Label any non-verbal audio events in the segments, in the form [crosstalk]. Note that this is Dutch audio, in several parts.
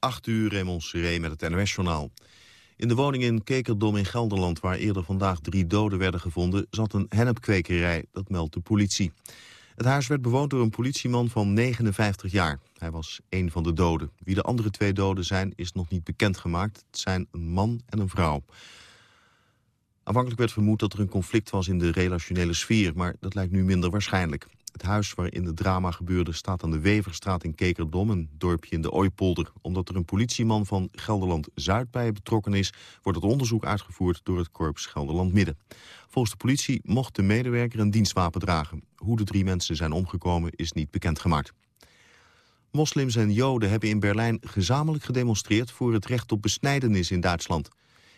8 uur, Raymond Seré met het NOS-journaal. In de woning in Kekerdom in Gelderland, waar eerder vandaag drie doden werden gevonden, zat een hennepkwekerij, dat meldt de politie. Het huis werd bewoond door een politieman van 59 jaar. Hij was één van de doden. Wie de andere twee doden zijn, is nog niet bekendgemaakt. Het zijn een man en een vrouw. Aanvankelijk werd vermoed dat er een conflict was in de relationele sfeer... maar dat lijkt nu minder waarschijnlijk. Het huis waarin het drama gebeurde staat aan de Weverstraat in Kekerdom... een dorpje in de Ooipolder. Omdat er een politieman van Gelderland-Zuid bij betrokken is... wordt het onderzoek uitgevoerd door het korps Gelderland-Midden. Volgens de politie mocht de medewerker een dienstwapen dragen. Hoe de drie mensen zijn omgekomen is niet bekendgemaakt. Moslims en Joden hebben in Berlijn gezamenlijk gedemonstreerd... voor het recht op besnijdenis in Duitsland.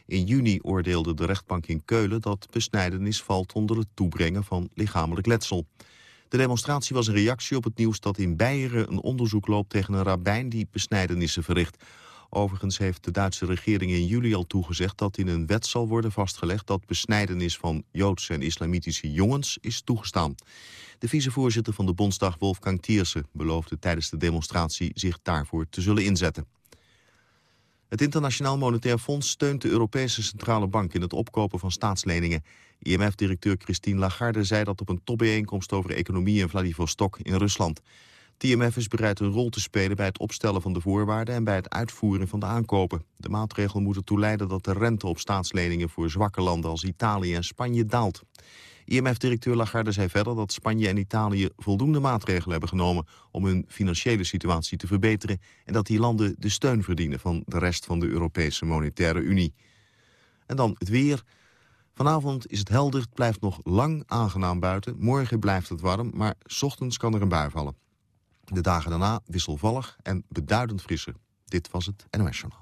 In juni oordeelde de rechtbank in Keulen dat besnijdenis valt onder het toebrengen van lichamelijk letsel. De demonstratie was een reactie op het nieuws dat in Beieren een onderzoek loopt tegen een rabbijn die besnijdenissen verricht. Overigens heeft de Duitse regering in juli al toegezegd dat in een wet zal worden vastgelegd dat besnijdenis van Joodse en islamitische jongens is toegestaan. De vicevoorzitter van de Bondsdag Wolfgang Thierse beloofde tijdens de demonstratie zich daarvoor te zullen inzetten. Het Internationaal Monetair Fonds steunt de Europese Centrale Bank in het opkopen van staatsleningen. IMF-directeur Christine Lagarde zei dat op een topbijeenkomst over economie in Vladivostok in Rusland. Het IMF is bereid een rol te spelen bij het opstellen van de voorwaarden en bij het uitvoeren van de aankopen. De maatregel moet ertoe leiden dat de rente op staatsleningen voor zwakke landen als Italië en Spanje daalt. IMF-directeur Lagarde zei verder dat Spanje en Italië voldoende maatregelen hebben genomen om hun financiële situatie te verbeteren en dat die landen de steun verdienen van de rest van de Europese Monetaire Unie. En dan het weer. Vanavond is het helder, het blijft nog lang aangenaam buiten. Morgen blijft het warm, maar ochtends kan er een bui vallen. De dagen daarna wisselvallig en beduidend frisser. Dit was het NOS Journaal.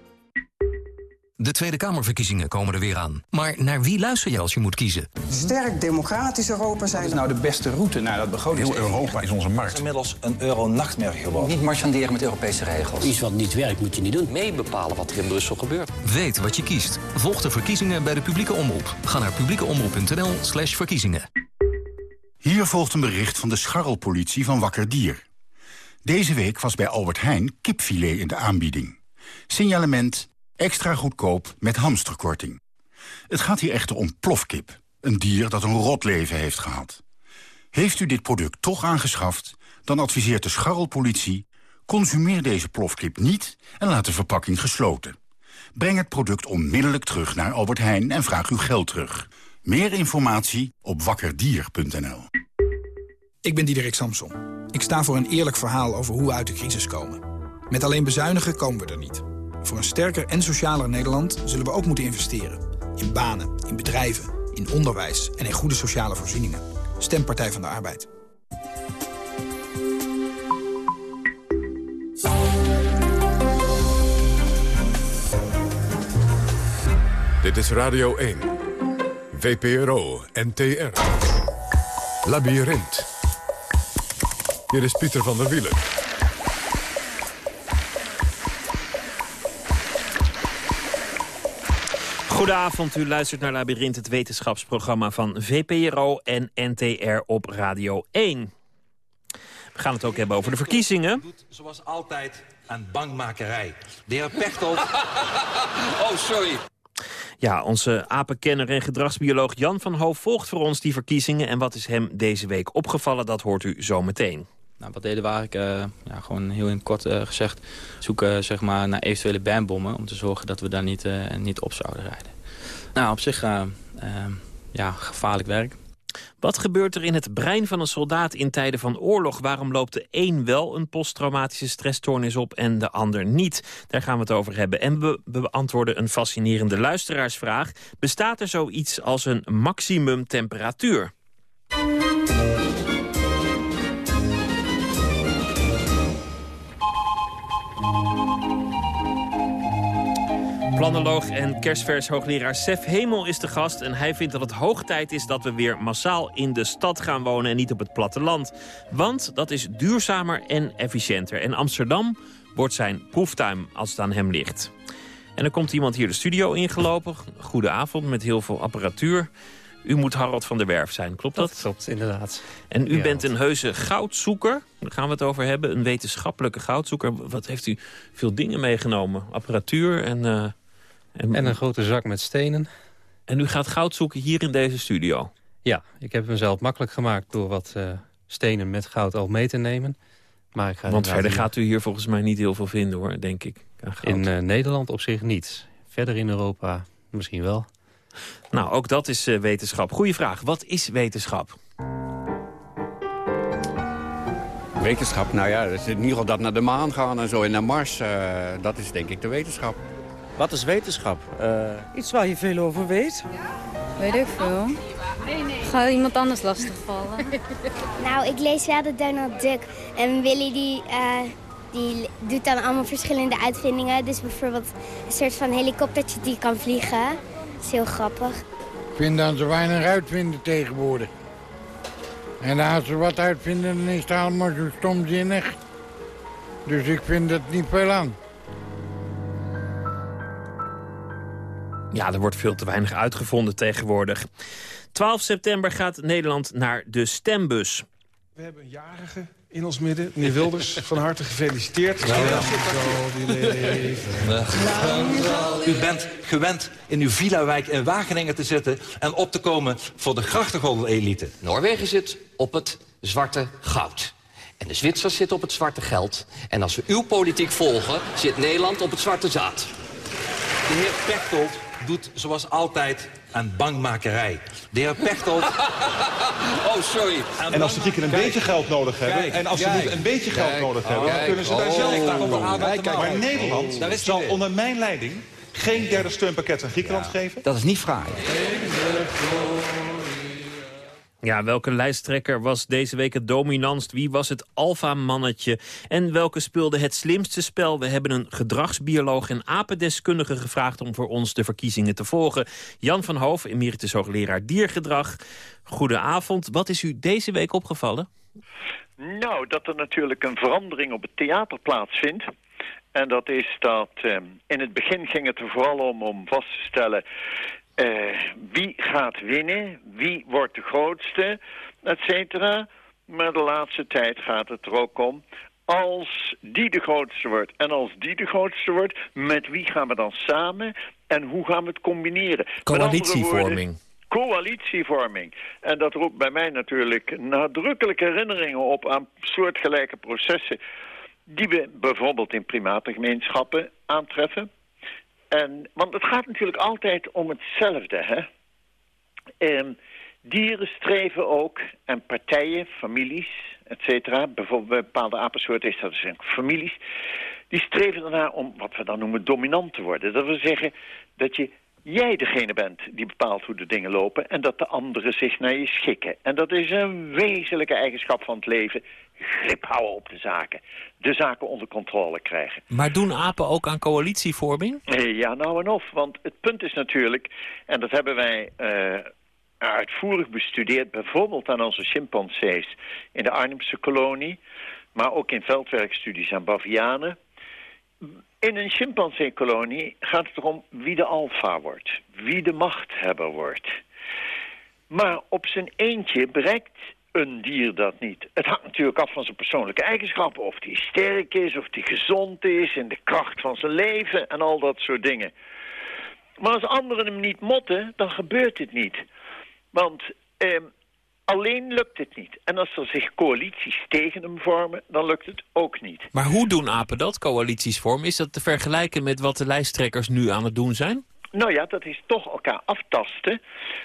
De Tweede Kamerverkiezingen komen er weer aan. Maar naar wie luister je als je moet kiezen? Sterk democratisch Europa zijn. Wat is nou de beste route naar dat begroting? Heel Europa is onze markt. Het is inmiddels een euro-nachtmerrie geworden. Niet marchanderen met Europese regels. Iets wat niet werkt moet je niet doen. Mee bepalen wat er in Brussel gebeurt. Weet wat je kiest. Volg de verkiezingen bij de publieke omroep. Ga naar publiekeomroep.nl slash verkiezingen. Hier volgt een bericht van de scharrelpolitie van Wakker Dier. Deze week was bij Albert Heijn kipfilet in de aanbieding. Signalement extra goedkoop met hamsterkorting. Het gaat hier echter om plofkip, een dier dat een rot leven heeft gehad. Heeft u dit product toch aangeschaft, dan adviseert de scharrelpolitie... consumeer deze plofkip niet en laat de verpakking gesloten. Breng het product onmiddellijk terug naar Albert Heijn en vraag uw geld terug. Meer informatie op wakkerdier.nl. Ik ben Diederik Samson. Ik sta voor een eerlijk verhaal over hoe we uit de crisis komen. Met alleen bezuinigen komen we er niet. Voor een sterker en socialer Nederland zullen we ook moeten investeren. In banen, in bedrijven, in onderwijs en in goede sociale voorzieningen. Stem Partij van de Arbeid. Dit is Radio 1. VPRO NTR. Labyrinth. Hier is Pieter van der Wielen. Goedenavond, u luistert naar Labyrinth, het wetenschapsprogramma van VPRO en NTR op Radio 1. We gaan het ook hebben over de verkiezingen. Zoals altijd aan bankmakerij. De heer Pechtold... [laughs] oh, sorry. Ja, onze apenkenner en gedragsbioloog Jan van Hoof volgt voor ons die verkiezingen. En wat is hem deze week opgevallen, dat hoort u zo meteen. Nou, wat deden we eigenlijk, uh, ja, gewoon heel in kort uh, gezegd, zoeken zeg maar, naar eventuele bandbommen om te zorgen dat we daar niet, uh, niet op zouden rijden. Nou, op zich, ja, gevaarlijk werk. Wat gebeurt er in het brein van een soldaat in tijden van oorlog? Waarom loopt de een wel een posttraumatische stressstoornis op en de ander niet? Daar gaan we het over hebben. En we beantwoorden een fascinerende luisteraarsvraag. Bestaat er zoiets als een maximum temperatuur? Planoloog en kerstvers hoogleraar Sef Hemel is de gast... en hij vindt dat het hoog tijd is dat we weer massaal in de stad gaan wonen... en niet op het platteland. Want dat is duurzamer en efficiënter. En Amsterdam wordt zijn proeftuin als het aan hem ligt. En er komt iemand hier de studio ingelopen. Goedenavond, met heel veel apparatuur. U moet Harold van der Werf zijn, klopt dat? Dat klopt, inderdaad. En u Ja. bent een heuse goudzoeker. Daar gaan we het over hebben. Een wetenschappelijke goudzoeker. Wat heeft u veel dingen meegenomen? Apparatuur en... eh, en, En een grote zak met stenen. en u gaat goud zoeken hier in deze studio? Ja, ik heb mezelf makkelijk gemaakt door wat eh, stenen met goud al mee te nemen. Maar ik ga Want verder hier- gaat u hier volgens mij niet heel veel vinden, hoor, denk ik. aan goud. In eh, Nederland op zich niet. Verder in Europa misschien wel. Nou, ook dat is eh, wetenschap. Goeie vraag. Wat is wetenschap? Wetenschap, nou ja, dat is in ieder geval dat naar de maan gaan en zo en naar Mars. eh, dat is denk ik de wetenschap. Wat is wetenschap? iets waar je veel over weet. Weet ik veel. Ga iemand anders lastigvallen? [laughs] Nou, ik lees wel de Donald Duck. En Willy die, eh, die doet dan allemaal verschillende uitvindingen. Dus bijvoorbeeld een soort van helikoptertje die kan vliegen. Dat is heel grappig. Ik vind dat ze weinig uitvinden tegenwoordig. En als ze wat uitvinden, dan is het allemaal zo stomzinnig. Dus ik vind het niet veel aan. Ja, er wordt veel te weinig uitgevonden tegenwoordig. 12 september gaat Nederland naar de stembus. We hebben een jarige in ons midden. Meneer Wilders, [laughs] van harte gefeliciteerd. U bent gewend in uw villa-wijk in Wageningen te zitten... en op te komen voor de grachtengordel-elite. Noorwegen zit op het zwarte goud. En de Zwitsers zitten op het zwarte geld. En als we uw politiek volgen, zit Nederland op het zwarte zaad. De heer Pechtold doet zoals altijd aan bangmakerij. De heer Pechtold... [laughs] oh, sorry. En als de Grieken een beetje geld nodig hebben... en als ze een beetje geld nodig hebben... dan kijk. kunnen ze daar Oh. zelf kijk, kijk. Maar Oh, Nederland daar is hij zal weer. onder mijn leiding... geen derde steunpakket aan Griekenland geven. Dat is niet fraai. Ja, welke lijsttrekker was deze week het dominantst? Wie was het alfamannetje? En welke speelde het slimste spel? We hebben een gedragsbioloog en apendeskundige gevraagd... om voor ons de verkiezingen te volgen. Jan van Hoof, emeritus hoogleraar diergedrag. Goedenavond. Wat is u deze week opgevallen? Nou, dat er natuurlijk een verandering op het theater plaatsvindt. En dat is dat ehm, in het begin ging het er vooral om om vast te stellen... eh, wie gaat winnen, wie wordt de grootste, et cetera. Maar de laatste tijd gaat het er ook om... als die de grootste wordt en als die de grootste wordt... met wie gaan we dan samen en hoe gaan we het combineren? Coalitievorming. Coalitievorming. En dat roept bij mij natuurlijk nadrukkelijke herinneringen op aan soortgelijke processen die we bijvoorbeeld in primatengemeenschappen aantreffen. En, want het gaat natuurlijk altijd om hetzelfde, hè. Ehm, dieren streven ook, en partijen, families, et cetera, bijvoorbeeld bij bepaalde apensoorten is dat dus families, die streven ernaar om wat we dan noemen dominant te worden. Dat wil zeggen dat je jij degene bent die bepaalt hoe de dingen lopen... en dat de anderen zich naar je schikken. En dat is een wezenlijke eigenschap van het leven. Grip houden op de zaken. De zaken onder controle krijgen. Maar doen apen ook aan coalitievorming? Eh, Ja, nou en of. Want het punt is natuurlijk, en dat hebben wij eh, uitvoerig bestudeerd... bijvoorbeeld aan onze chimpansees in de Arnhemse kolonie... maar ook in veldwerkstudies aan bavianen... In een chimpansee-kolonie gaat het erom wie de alfa wordt. Wie de machthebber wordt. Maar op zijn eentje bereikt een dier dat niet. Het hangt natuurlijk af van zijn persoonlijke eigenschappen. Of die sterk is, of die gezond is... en de kracht van zijn leven en al dat soort dingen. Maar als anderen hem niet motten, dan gebeurt het niet. Want ehm, alleen lukt het niet. En als er zich coalities tegen hem vormen, dan lukt het ook niet. Maar hoe doen apen dat, coalities vormen? Is dat te vergelijken met wat de lijsttrekkers nu aan het doen zijn? Nou ja, dat is toch elkaar aftasten.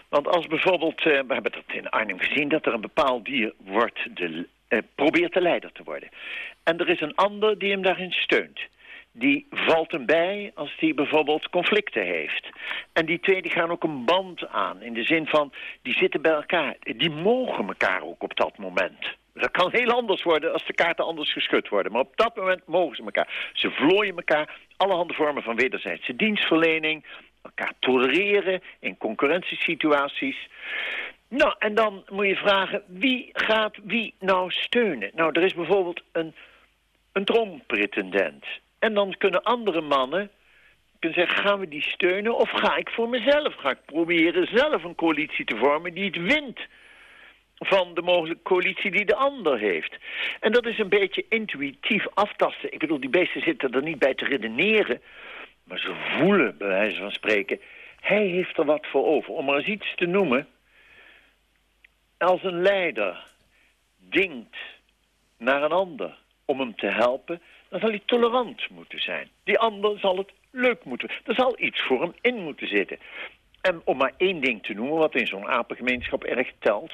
Want als bijvoorbeeld, eh, we hebben dat in Arnhem gezien... dat er een bepaald dier wordt de, eh, probeert de leider te worden. En er is een ander die hem daarin steunt. Die valt hem bij als die bijvoorbeeld conflicten heeft. En die twee die gaan ook een band aan. In de zin van, die zitten bij elkaar. Die mogen elkaar ook op dat moment. Dat kan heel anders worden als de kaarten anders geschud worden. Maar op dat moment mogen ze elkaar. Ze vlooien elkaar allerhande vormen van wederzijdse dienstverlening, elkaar tolereren in concurrentiesituaties. Nou, en dan moet je vragen, wie gaat wie nou steunen? Nou, er is bijvoorbeeld een, een troompretendent. En dan kunnen andere mannen kunnen zeggen, gaan we die steunen of ga ik voor mezelf? Ga ik proberen zelf een coalitie te vormen die het wint van de mogelijke coalitie die de ander heeft. En dat is een beetje intuïtief aftasten. Ik bedoel, die beesten zitten er niet bij te redeneren... maar ze voelen, bij wijze van spreken... hij heeft er wat voor over. Om maar eens iets te noemen... als een leider dingt naar een ander om hem te helpen... dan zal hij tolerant moeten zijn. Die ander zal het leuk moeten. Er zal iets voor hem in moeten zitten. En om maar één ding te noemen, wat in zo'n apengemeenschap erg telt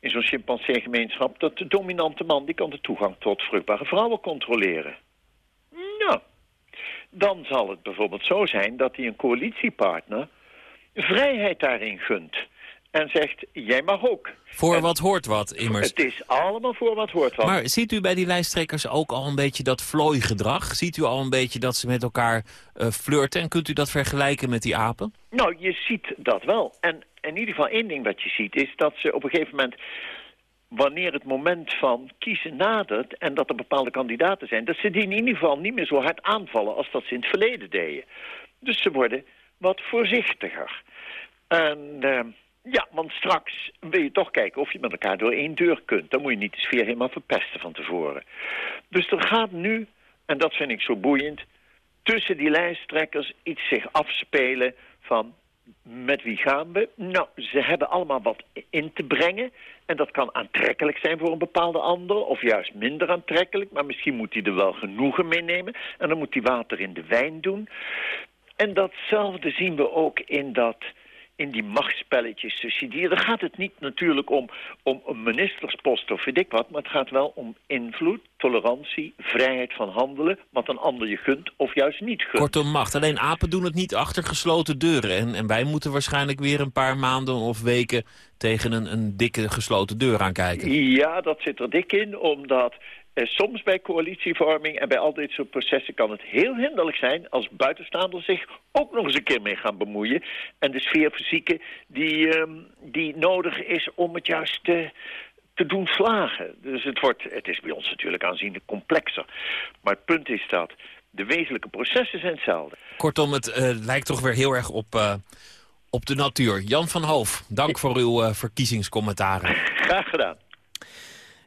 in zo'n chimpansee-gemeenschap... dat de dominante man die kan de toegang tot vruchtbare vrouwen controleren. Dan zal het bijvoorbeeld zo zijn dat hij een coalitiepartner vrijheid daarin gunt. En zegt, jij mag ook. Voor wat hoort wat, immers. Het is allemaal voor wat hoort wat. Maar ziet u bij die lijsttrekkers ook al een beetje dat vlooigedrag? Ziet u al een beetje dat ze met elkaar uh, flirten? En kunt u dat vergelijken met die apen? Nou, je ziet dat wel. En in ieder geval één ding wat je ziet... is dat ze op een gegeven moment wanneer het moment van kiezen nadert... en dat er bepaalde kandidaten zijn... dat ze die in ieder geval niet meer zo hard aanvallen... als dat ze in het verleden deden. Dus ze worden wat voorzichtiger. En... Uh, ja, want straks wil je toch kijken of je met elkaar door één deur kunt. Dan moet je niet de sfeer helemaal verpesten van tevoren. Dus er gaat nu, en dat vind ik zo boeiend... tussen die lijsttrekkers iets zich afspelen van... met wie gaan we? Nou, ze hebben allemaal wat in te brengen. En dat kan aantrekkelijk zijn voor een bepaalde ander... of juist minder aantrekkelijk. Maar misschien moet hij er wel genoegen mee nemen. En dan moet hij water in de wijn doen. En datzelfde zien we ook in dat in die machtsspelletjes tussen die. Dan gaat het niet natuurlijk om, om een ministerspost of weet ik wat... maar het gaat wel om invloed, tolerantie, vrijheid van handelen... wat een ander je gunt of juist niet gunt. Kortom macht. Alleen apen doen het niet achter gesloten deuren. En, en wij moeten waarschijnlijk weer een paar maanden of weken... tegen een, een dikke gesloten deur aankijken. Ja, dat zit er dik in, omdat soms bij coalitievorming en bij al dit soort processen kan het heel hinderlijk zijn als buitenstaanders zich ook nog eens een keer mee gaan bemoeien. En de sfeer verzieken die, uh, die nodig is om het juist te, te doen slagen. Dus het, wordt, het is bij ons natuurlijk aanzienlijk complexer. Maar het punt is dat de wezenlijke processen zijn hetzelfde. Kortom, het uh, lijkt toch weer heel erg op, uh, op de natuur. Jan van Hoof, dank voor uw verkiezingscommentaren. Graag gedaan.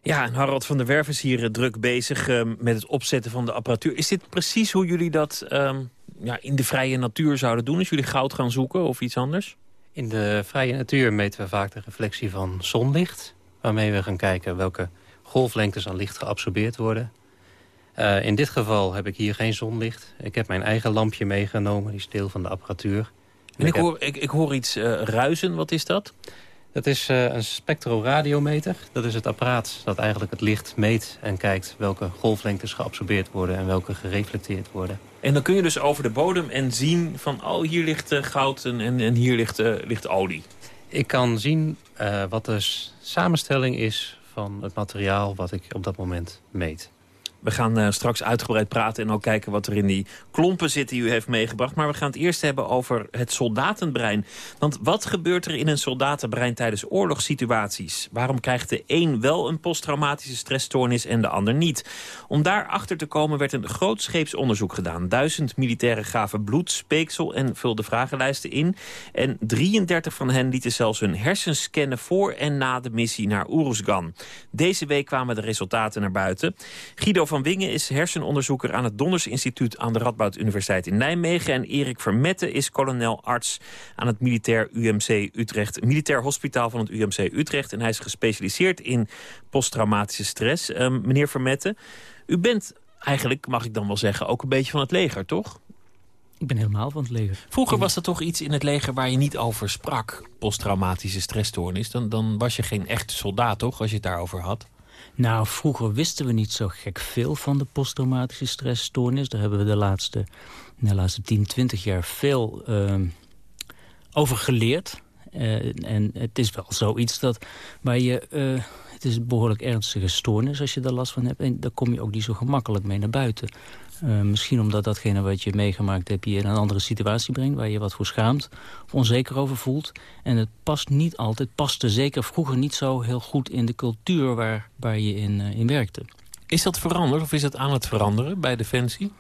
Ja, en Harold van der Werf is hier druk bezig uh, met het opzetten van de apparatuur. Is dit precies hoe jullie dat uh, ja, in de vrije natuur zouden doen? Als jullie goud gaan zoeken of iets anders? In de vrije natuur meten we vaak de reflectie van zonlicht. Waarmee we gaan kijken welke golflengtes aan licht geabsorbeerd worden. Uh, in dit geval heb ik hier geen zonlicht. Ik heb mijn eigen lampje meegenomen, die is deel van de apparatuur. En, en ik, ik, hoor, ik, ik hoor iets ruizen, wat is dat? Dat is uh, een spectroradiometer. Dat is het apparaat dat eigenlijk het licht meet en kijkt welke golflengtes geabsorbeerd worden en welke gereflecteerd worden. En dan kun je dus over de bodem en zien van oh hier ligt uh, goud en, en, hier ligt, uh, ligt olie. Ik kan zien wat de samenstelling is van het materiaal wat ik op dat moment meet. We gaan uh, straks uitgebreid praten en ook kijken wat er in die klompen zit die u heeft meegebracht. Maar we gaan het eerst hebben over het soldatenbrein. Want wat gebeurt er in een soldatenbrein tijdens oorlogssituaties? Waarom krijgt de een wel een posttraumatische stressstoornis en de ander niet? Om daar achter te komen werd een grootscheeps onderzoek gedaan. Duizend militairen gaven bloed, speeksel en vulden vragenlijsten in. En 33 van hen lieten zelfs hun hersens scannen voor en na de missie naar Oeruzgan. Deze week kwamen de resultaten naar buiten. Guido van Wingen is hersenonderzoeker aan het Donders Instituut aan de Radboud Universiteit in Nijmegen. En Erik Vermette is kolonel arts aan het Militair UMC Utrecht, Militair Hospitaal van het UMC Utrecht. En hij is gespecialiseerd in posttraumatische stress. Uh, meneer Vermette, u bent eigenlijk, mag ik dan wel zeggen, ook een beetje van het leger, toch? Ik ben helemaal van het leger. Vroeger was er toch iets in het leger waar je niet over sprak, posttraumatische stressstoornis. Dan, dan was je geen echte soldaat, toch, als je het daarover had? Nou, vroeger wisten we niet zo gek veel van de posttraumatische stressstoornis. Daar hebben we de laatste, de laatste 10, 20 jaar veel uh, over geleerd. en het is wel zoiets dat waar je... het is een behoorlijk ernstige stoornis als je daar last van hebt. En daar kom je ook niet zo gemakkelijk mee naar buiten. Uh, misschien omdat datgene wat je meegemaakt hebt je in een andere situatie brengt... waar je wat voor schaamt of onzeker over voelt. En het past niet altijd, paste zeker vroeger niet zo heel goed in de cultuur waar, waar je in, uh, in werkte. Is dat veranderd of is dat aan het veranderen bij Defensie?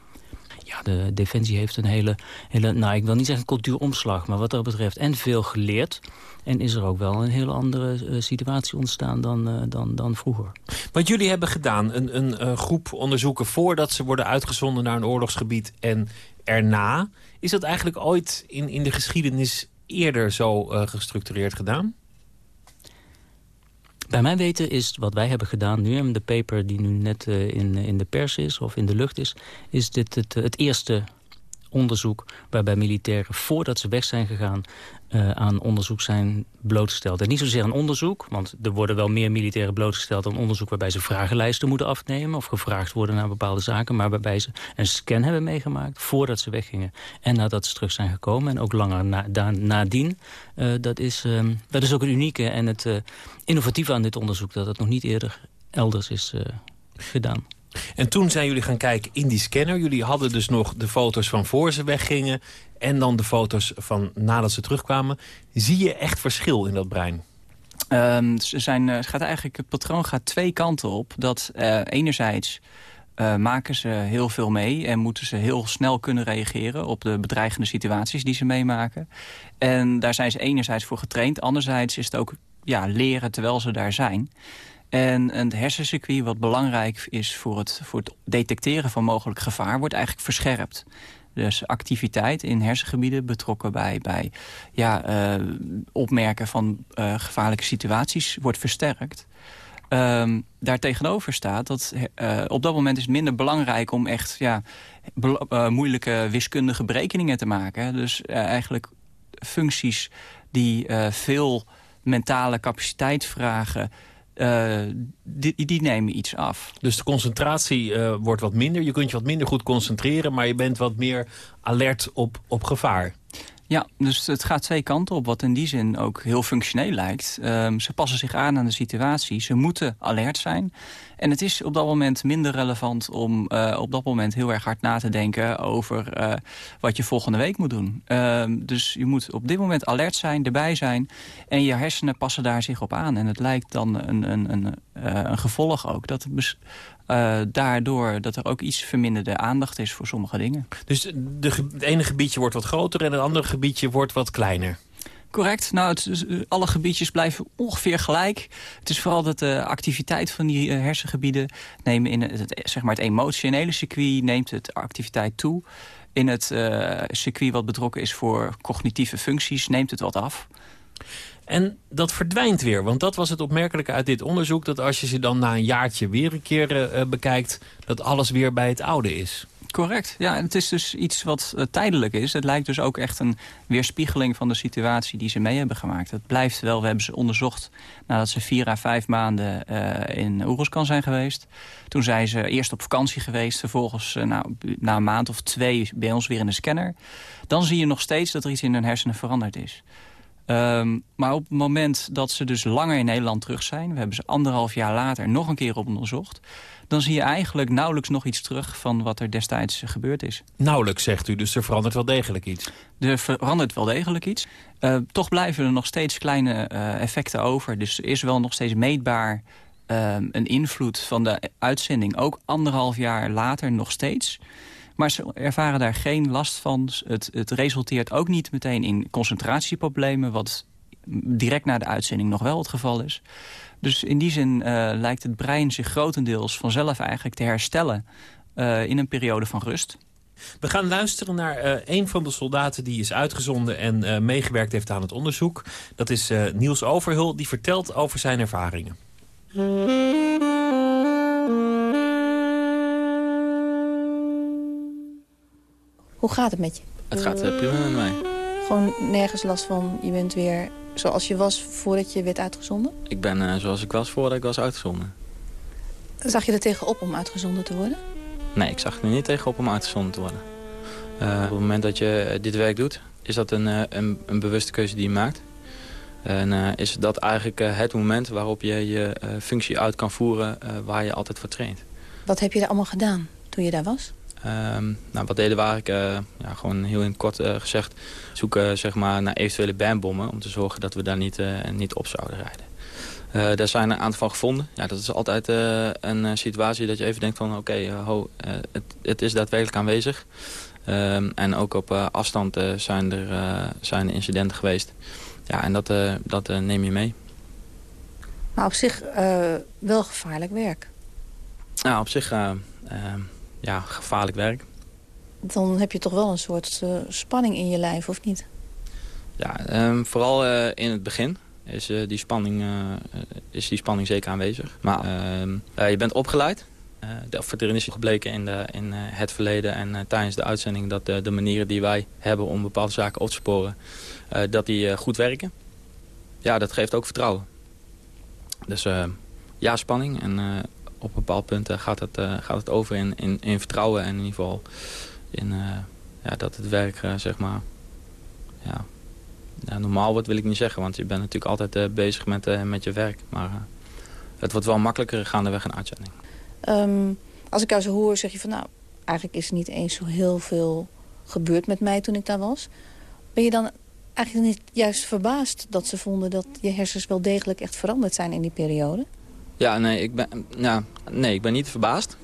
Ja, de Defensie heeft een hele, hele, nou ik wil niet zeggen cultuuromslag... maar wat dat betreft en veel geleerd... en is er ook wel een hele andere uh, situatie ontstaan dan, uh, dan, dan vroeger. Wat jullie hebben gedaan, een, een groep onderzoeken... voordat ze worden uitgezonden naar een oorlogsgebied en erna... is dat eigenlijk ooit in, in de geschiedenis eerder zo gestructureerd gedaan? Bij mijn weten is wat wij hebben gedaan nu... en de paper die nu net uh, in, in de pers is of in de lucht is... is dit het, het eerste onderzoek waarbij militairen voordat ze weg zijn gegaan... Uh, aan onderzoek zijn blootgesteld. En niet zozeer een onderzoek, want er worden wel meer militairen blootgesteld... dan onderzoek waarbij ze vragenlijsten moeten afnemen... of gevraagd worden naar bepaalde zaken... maar waarbij ze een scan hebben meegemaakt voordat ze weggingen. En nadat ze terug zijn gekomen en ook langer na, da, nadien. Uh, dat, is, uh, dat is ook het unieke en het uh, innovatieve aan dit onderzoek... dat het nog niet eerder elders is gedaan. En toen zijn jullie gaan kijken in die scanner. Jullie hadden dus nog de foto's van voor ze weggingen... en dan de foto's van nadat ze terugkwamen. Zie je echt verschil in dat brein? Um, ze zijn, het, gaat eigenlijk, het patroon gaat twee kanten op. Dat uh, enerzijds uh, maken ze heel veel mee... en moeten ze heel snel kunnen reageren op de bedreigende situaties die ze meemaken. En daar zijn ze enerzijds voor getraind. Anderzijds is het ook ja, leren terwijl ze daar zijn... En een hersencircuit wat belangrijk is voor het, voor het detecteren van mogelijk gevaar... wordt eigenlijk verscherpt. Dus activiteit in hersengebieden betrokken bij, bij ja, uh, opmerken van uh, gevaarlijke situaties wordt versterkt. Um, daar tegenover staat dat uh, op dat moment is het minder belangrijk om echt ja, moeilijke wiskundige berekeningen te maken. Dus eigenlijk functies die veel mentale capaciteit vragen uh, die, nemen iets af. Dus de concentratie uh, wordt wat minder. Je kunt je wat minder goed concentreren... maar je bent wat meer alert op, op gevaar. Ja, dus het gaat twee kanten op, wat in die zin ook heel functioneel lijkt. Um, ze passen zich aan aan de situatie, ze moeten alert zijn. En het is op dat moment minder relevant om uh, op dat moment heel erg hard na te denken... over uh, wat je volgende week moet doen. Uh, dus je moet op dit moment alert zijn, erbij zijn... en je hersenen passen daar zich op aan. En het lijkt dan een, een, een, uh, een gevolg ook dat het uh, daardoor dat er ook iets verminderde aandacht is voor sommige dingen. Dus de, het ene gebiedje wordt wat groter en het andere gebiedje wordt wat kleiner? Correct. Nou, het, alle gebiedjes blijven ongeveer gelijk. Het is vooral dat de activiteit van die uh, hersengebieden... nemen in het, zeg maar het emotionele circuit neemt het activiteit toe. In het uh, circuit wat betrokken is voor cognitieve functies neemt het wat af. En dat verdwijnt weer, want dat was het opmerkelijke uit dit onderzoek... dat als je ze dan na een jaartje weer een keer uh, bekijkt... dat alles weer bij het oude is. Correct. Ja, en het is dus iets wat uh, tijdelijk is. Het lijkt dus ook echt een weerspiegeling van de situatie die ze mee hebben gemaakt. Het blijft wel, we hebben ze onderzocht nadat ze vier à vijf maanden uh, in Oeruzkan zijn geweest. Toen zijn ze eerst op vakantie geweest, vervolgens nou, na een maand of twee bij ons weer in de scanner. Dan zie je nog steeds dat er iets in hun hersenen veranderd is. Um, maar op het moment dat ze dus langer in Nederland terug zijn... we hebben ze anderhalf jaar later nog een keer op onderzocht... dan zie je eigenlijk nauwelijks nog iets terug van wat er destijds gebeurd is. Nauwelijks, zegt u, dus er verandert wel degelijk iets? Er verandert wel degelijk iets. Uh, toch blijven er nog steeds kleine uh, effecten over. Dus er is wel nog steeds meetbaar uh, een invloed van de uitzending. Ook anderhalf jaar later nog steeds... Maar ze ervaren daar geen last van. Het, het resulteert ook niet meteen in concentratieproblemen... wat direct na de uitzending nog wel het geval is. Dus in die zin uh, lijkt het brein zich grotendeels vanzelf eigenlijk te herstellen... Uh, in een periode van rust. We gaan luisteren naar uh, een van de soldaten die is uitgezonden... en meegewerkt heeft aan het onderzoek. Dat is Niels Overhul, die vertelt over zijn ervaringen. Hoe gaat het met je? Het gaat uh, prima met mij. Gewoon nergens last van, je bent weer zoals je was voordat je werd uitgezonden? Ik ben uh, zoals ik was voordat ik was uitgezonden. Zag je er tegenop om uitgezonden te worden? Nee, ik zag er niet tegenop om uitgezonden te worden. Uh, op het moment dat je dit werk doet, is dat een, een, een bewuste keuze die je maakt. En is dat eigenlijk het moment waarop je je functie uit kan voeren waar je altijd voor traint. Wat heb je daar allemaal gedaan toen je daar was? Um, nou, wat deden we eigenlijk, ja, gewoon heel in kort gezegd, zoeken zeg maar, naar eventuele bandbommen om te zorgen dat we daar niet, niet op zouden rijden. Daar zijn een aantal van gevonden. Ja, dat is altijd een situatie dat je even denkt van... oké, ho, het, het, is daadwerkelijk aanwezig. Ehm, en ook op afstand zijn, er, zijn er incidenten geweest. Ja, en dat, dat neem je mee. Maar op zich wel gevaarlijk werk. Nou, op zich ehm, ja, gevaarlijk werk. Dan heb je toch wel een soort spanning in je lijf, of niet? Ja, um, vooral in het begin is, uh, die, spanning, uh, is die spanning zeker aanwezig. Maar uh, je bent opgeleid. of erin is gebleken in, de, in het verleden en tijdens de uitzending... dat de manieren die wij hebben om bepaalde zaken op te sporen... dat die goed werken. Ja, dat geeft ook vertrouwen. Dus ja, spanning. En op bepaalde punten gaat het, gaat het over in, in, in vertrouwen... en in ieder geval in, ja, dat het werk, zeg maar... Ja, normaal wordt wil ik niet zeggen, want je bent natuurlijk altijd bezig met, met je werk. Maar het wordt wel makkelijker gaandeweg een uitzending. Um, als ik jou zo hoor, zeg je van nou, eigenlijk is er niet eens zo heel veel gebeurd met mij toen ik daar was. Ben je dan eigenlijk niet juist verbaasd dat ze vonden dat je hersens wel degelijk echt veranderd zijn in die periode? Ja, nee, ik ben, ja, nee, ik ben niet verbaasd.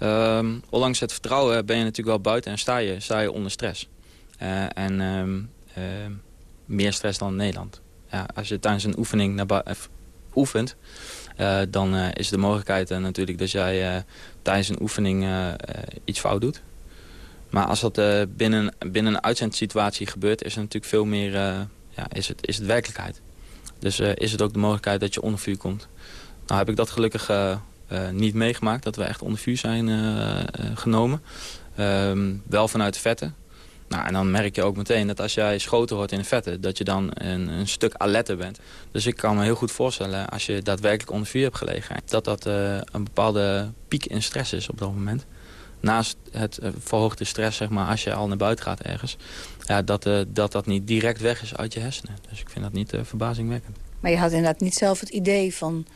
Um, ondanks het vertrouwen ben je natuurlijk wel buiten en sta je, sta je onder stress. en um, meer stress dan in Nederland. Ja, als je tijdens een oefening naar eh, oefent, uh, dan uh, is de mogelijkheid natuurlijk dat jij tijdens een oefening iets fout doet. Maar als dat binnen, binnen een uitzendsituatie gebeurt, is het natuurlijk veel meer ja, is het, is het werkelijkheid. Dus is het ook de mogelijkheid dat je onder vuur komt. Nou heb ik dat gelukkig niet meegemaakt, dat we echt onder vuur zijn genomen. Ehm, wel vanuit de vetten. Nou, en dan merk je ook meteen dat als jij schoten hoort in de vetten... dat je dan een, een stuk alerter bent. Dus ik kan me heel goed voorstellen, als je daadwerkelijk onder vuur hebt gelegen... dat dat een bepaalde piek in stress is op dat moment. Naast het verhoogde stress, zeg maar, als je al naar buiten gaat ergens... Ja, dat, dat dat niet direct weg is uit je hersenen. Dus ik vind dat niet verbazingwekkend. Maar je had inderdaad niet zelf het idee van...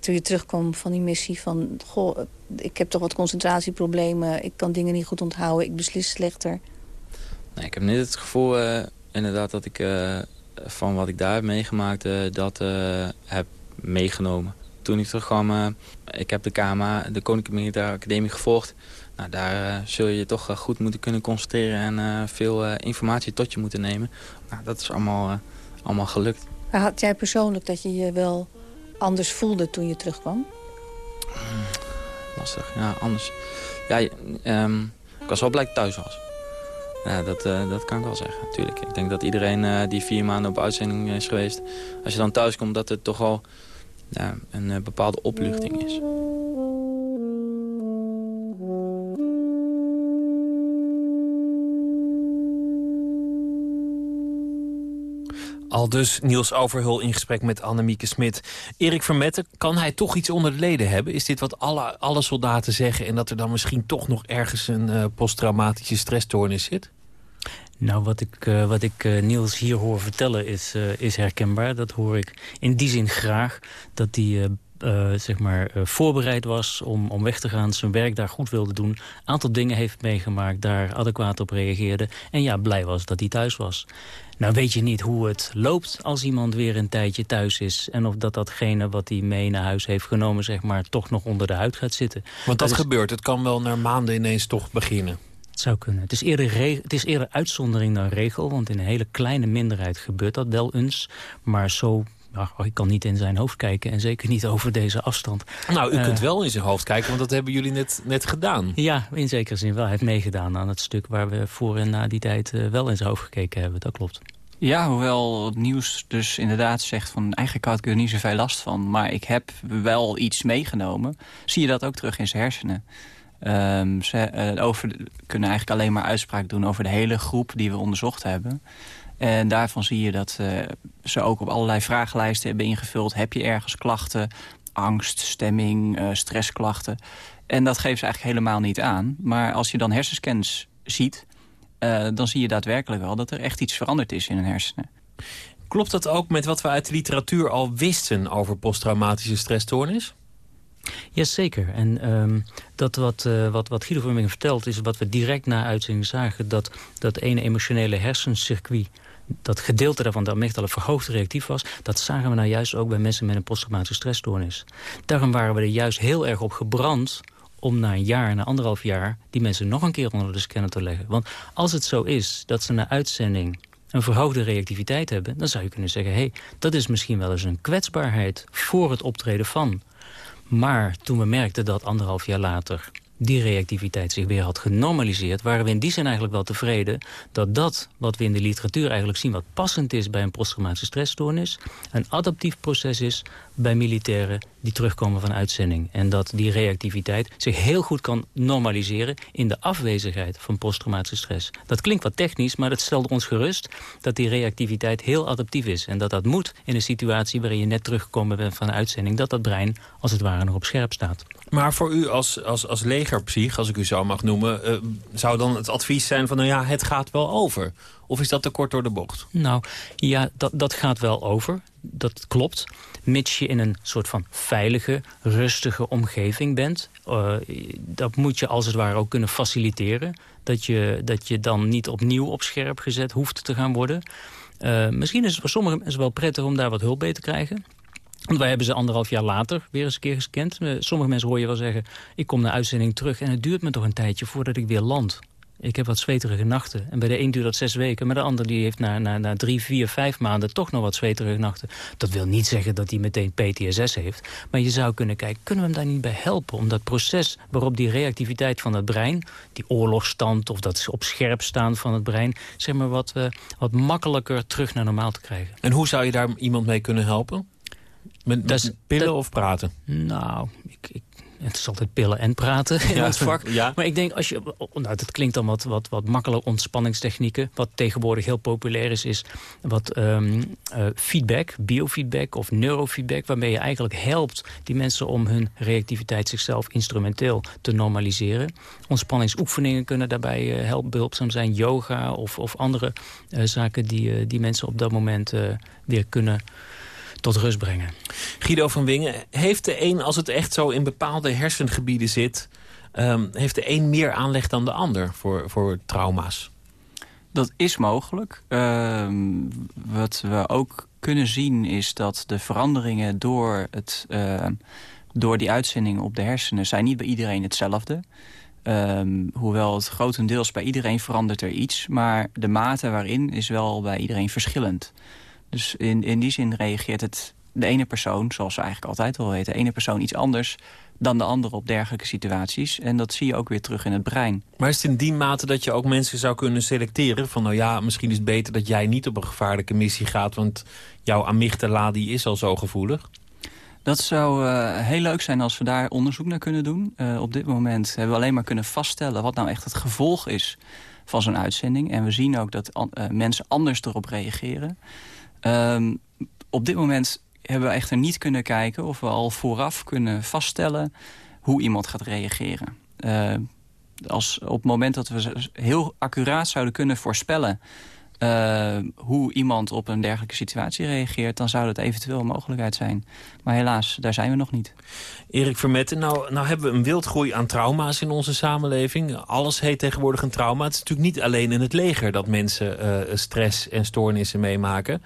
toen je terugkwam van die missie van... goh, ik heb toch wat concentratieproblemen... ik kan dingen niet goed onthouden, ik beslis slechter... Nee, ik heb niet het gevoel uh, inderdaad dat ik uh, van wat ik daar heb meegemaakt, uh, dat heb meegenomen. Toen ik terugkwam, ik heb de KMA, de Koninklijke Militaire Academie gevolgd. Nou, daar zul je je toch goed moeten kunnen concentreren en veel informatie tot je moeten nemen. Nou, dat is allemaal, allemaal gelukt. Maar had jij persoonlijk dat je je wel anders voelde toen je terugkwam? Hmm, lastig, ja, anders. Ja, um, ik was wel blij dat ik thuis was. Ja, dat, uh, dat kan ik wel zeggen, natuurlijk. Ik denk dat iedereen uh, die vier maanden op uitzending is geweest... als je dan thuis komt, dat het toch al ja, een uh, bepaalde opluchting is. Al dus Niels Overhul in gesprek met Annemieke Smit. Erik Vermetten, kan hij toch iets onder de leden hebben? Is dit wat alle, alle soldaten zeggen... en dat er dan misschien toch nog ergens een uh, posttraumatische stressstoornis zit? Nou, wat ik, uh, wat ik uh, Niels hier hoor vertellen is, is herkenbaar. Dat hoor ik in die zin graag. Dat hij zeg maar, voorbereid was om, om weg te gaan. Zijn werk daar goed wilde doen. Een aantal dingen heeft meegemaakt. Daar adequaat op reageerde. En ja, blij was dat hij thuis was. Nou weet je niet hoe het loopt als iemand weer een tijdje thuis is. En of dat datgene wat hij mee naar huis heeft genomen... zeg maar, toch nog onder de huid gaat zitten. Want dat, dat is... gebeurt. Het kan wel na maanden ineens toch beginnen. Het zou kunnen. Het is, eerder het is eerder uitzondering dan regel. Want in een hele kleine minderheid gebeurt dat wel eens. Maar zo Ach, ik kan niet in zijn hoofd kijken en zeker niet over deze afstand. Nou, u uh, kunt wel in zijn hoofd kijken, want dat hebben jullie net, net gedaan. Ja, in zekere zin wel. Hij heeft meegedaan aan het stuk waar we voor en na die tijd uh, wel in zijn hoofd gekeken hebben. Dat klopt. Ja, hoewel het nieuws dus inderdaad zegt van... eigenlijk had ik er niet zoveel last van, maar ik heb wel iets meegenomen. Zie je dat ook terug in zijn hersenen. Um, ze uh, over, kunnen eigenlijk alleen maar uitspraak doen over de hele groep die we onderzocht hebben. En daarvan zie je dat uh, ze ook op allerlei vragenlijsten hebben ingevuld. Heb je ergens klachten, angst, stemming, uh, stressklachten? En dat geeft ze eigenlijk helemaal niet aan. Maar als je dan hersenscans ziet, uh, dan zie je daadwerkelijk wel dat er echt iets veranderd is in hun hersenen. Klopt dat ook met wat we uit de literatuur al wisten over posttraumatische stressstoornis? Jazeker. En um, dat wat, uh, wat, wat Guido van vertelt... is wat we direct na uitzending zagen... dat dat ene emotionele hersencircuit dat gedeelte daarvan, de amygdala, verhoogd reactief was... dat zagen we nou juist ook bij mensen met een posttraumatische stressstoornis. Daarom waren we er juist heel erg op gebrand om na een jaar, na anderhalf jaar... die mensen nog een keer onder de scanner te leggen. Want als het zo is dat ze na uitzending een verhoogde reactiviteit hebben... dan zou je kunnen zeggen, hé, hey, dat is misschien wel eens een kwetsbaarheid... voor het optreden van. Maar toen we merkten dat anderhalf jaar later die reactiviteit zich weer had genormaliseerd... waren we in die zin eigenlijk wel tevreden dat dat wat we in de literatuur eigenlijk zien... wat passend is bij een posttraumatische stressstoornis... een adaptief proces is bij militairen die terugkomen van uitzending. En dat die reactiviteit zich heel goed kan normaliseren... in de afwezigheid van posttraumatische stress. Dat klinkt wat technisch, maar dat stelt ons gerust... dat die reactiviteit heel adaptief is. En dat dat moet in een situatie waarin je net teruggekomen bent van uitzending... dat dat brein als het ware nog op scherp staat. Maar voor u als, als, als legerpsych, als ik u zo mag noemen... Uh, zou dan het advies zijn van, nou ja, het gaat wel over? Of is dat te kort door de bocht? Nou, ja, dat, dat gaat wel over. Dat klopt. Mits je in een soort van veilige, rustige omgeving bent. Uh, dat moet je als het ware ook kunnen faciliteren. Dat je, dat je dan niet opnieuw op scherp gezet hoeft te gaan worden. Uh, misschien is het voor sommigen wel prettig om daar wat hulp bij te krijgen. Want wij hebben ze anderhalf jaar later weer eens een keer gescand. Eh, sommige mensen hoor je wel zeggen, ik kom naar uitzending terug... en het duurt me toch een tijdje voordat ik weer land. Ik heb wat zweterige nachten. En bij de een duurt dat zes weken. Maar de ander die heeft na, na, na drie, vier, vijf maanden toch nog wat zweterige nachten. Dat wil niet zeggen dat hij meteen PTSS heeft. Maar je zou kunnen kijken, kunnen we hem daar niet bij helpen? Om dat proces waarop die reactiviteit van het brein... die oorlogstand of dat op scherp staan van het brein... zeg maar wat, uh, wat makkelijker terug naar normaal te krijgen. En hoe zou je daar iemand mee kunnen helpen? Met, met pillen dat, of praten? Nou, ik, ik het is altijd pillen en praten in ja, ons vak. Ja. Maar ik denk, als je, nou, dat klinkt dan wat, wat, wat makkelijke ontspanningstechnieken. Wat tegenwoordig heel populair is, is wat um, uh, feedback, biofeedback of neurofeedback. Waarmee je eigenlijk helpt die mensen om hun reactiviteit zichzelf instrumenteel te normaliseren. Ontspanningsoefeningen kunnen daarbij uh, help, behulpzaam zijn. Yoga of, of andere uh, zaken die, die mensen op dat moment weer kunnen tot rust brengen. Guido van Wingen, heeft de een, als het echt zo in bepaalde hersengebieden zit... Um, heeft de een meer aanleg dan de ander voor, voor trauma's? Dat is mogelijk. Uh, wat we ook kunnen zien is dat de veranderingen door, het, uh, door die uitzending op de hersenen... zijn niet bij iedereen hetzelfde. Um, hoewel het grotendeels bij iedereen verandert er iets. Maar de mate waarin is wel bij iedereen verschillend. Dus in, in die zin reageert het de ene persoon, zoals ze eigenlijk altijd wel weten... de ene persoon iets anders dan de andere op dergelijke situaties. En dat zie je ook weer terug in het brein. Maar is het in die mate dat je ook mensen zou kunnen selecteren? Van nou ja, misschien is het beter dat jij niet op een gevaarlijke missie gaat... want jouw amygdala die is al zo gevoelig. Dat zou uh, heel leuk zijn als we daar onderzoek naar kunnen doen. Uh, op dit moment hebben we alleen maar kunnen vaststellen... wat nou echt het gevolg is van zo'n uitzending. En we zien ook dat uh, mensen anders erop reageren. Um, op dit moment hebben we echter niet kunnen kijken... of we al vooraf kunnen vaststellen hoe iemand gaat reageren. Uh, als op het moment dat we heel accuraat zouden kunnen voorspellen... Uh, hoe iemand op een dergelijke situatie reageert... dan zou dat eventueel een mogelijkheid zijn. Maar helaas, daar zijn we nog niet. Erik Vermetten, nou, nou hebben we een wildgroei aan trauma's in onze samenleving. Alles heet tegenwoordig een trauma. Het is natuurlijk niet alleen in het leger dat mensen uh, stress en stoornissen meemaken.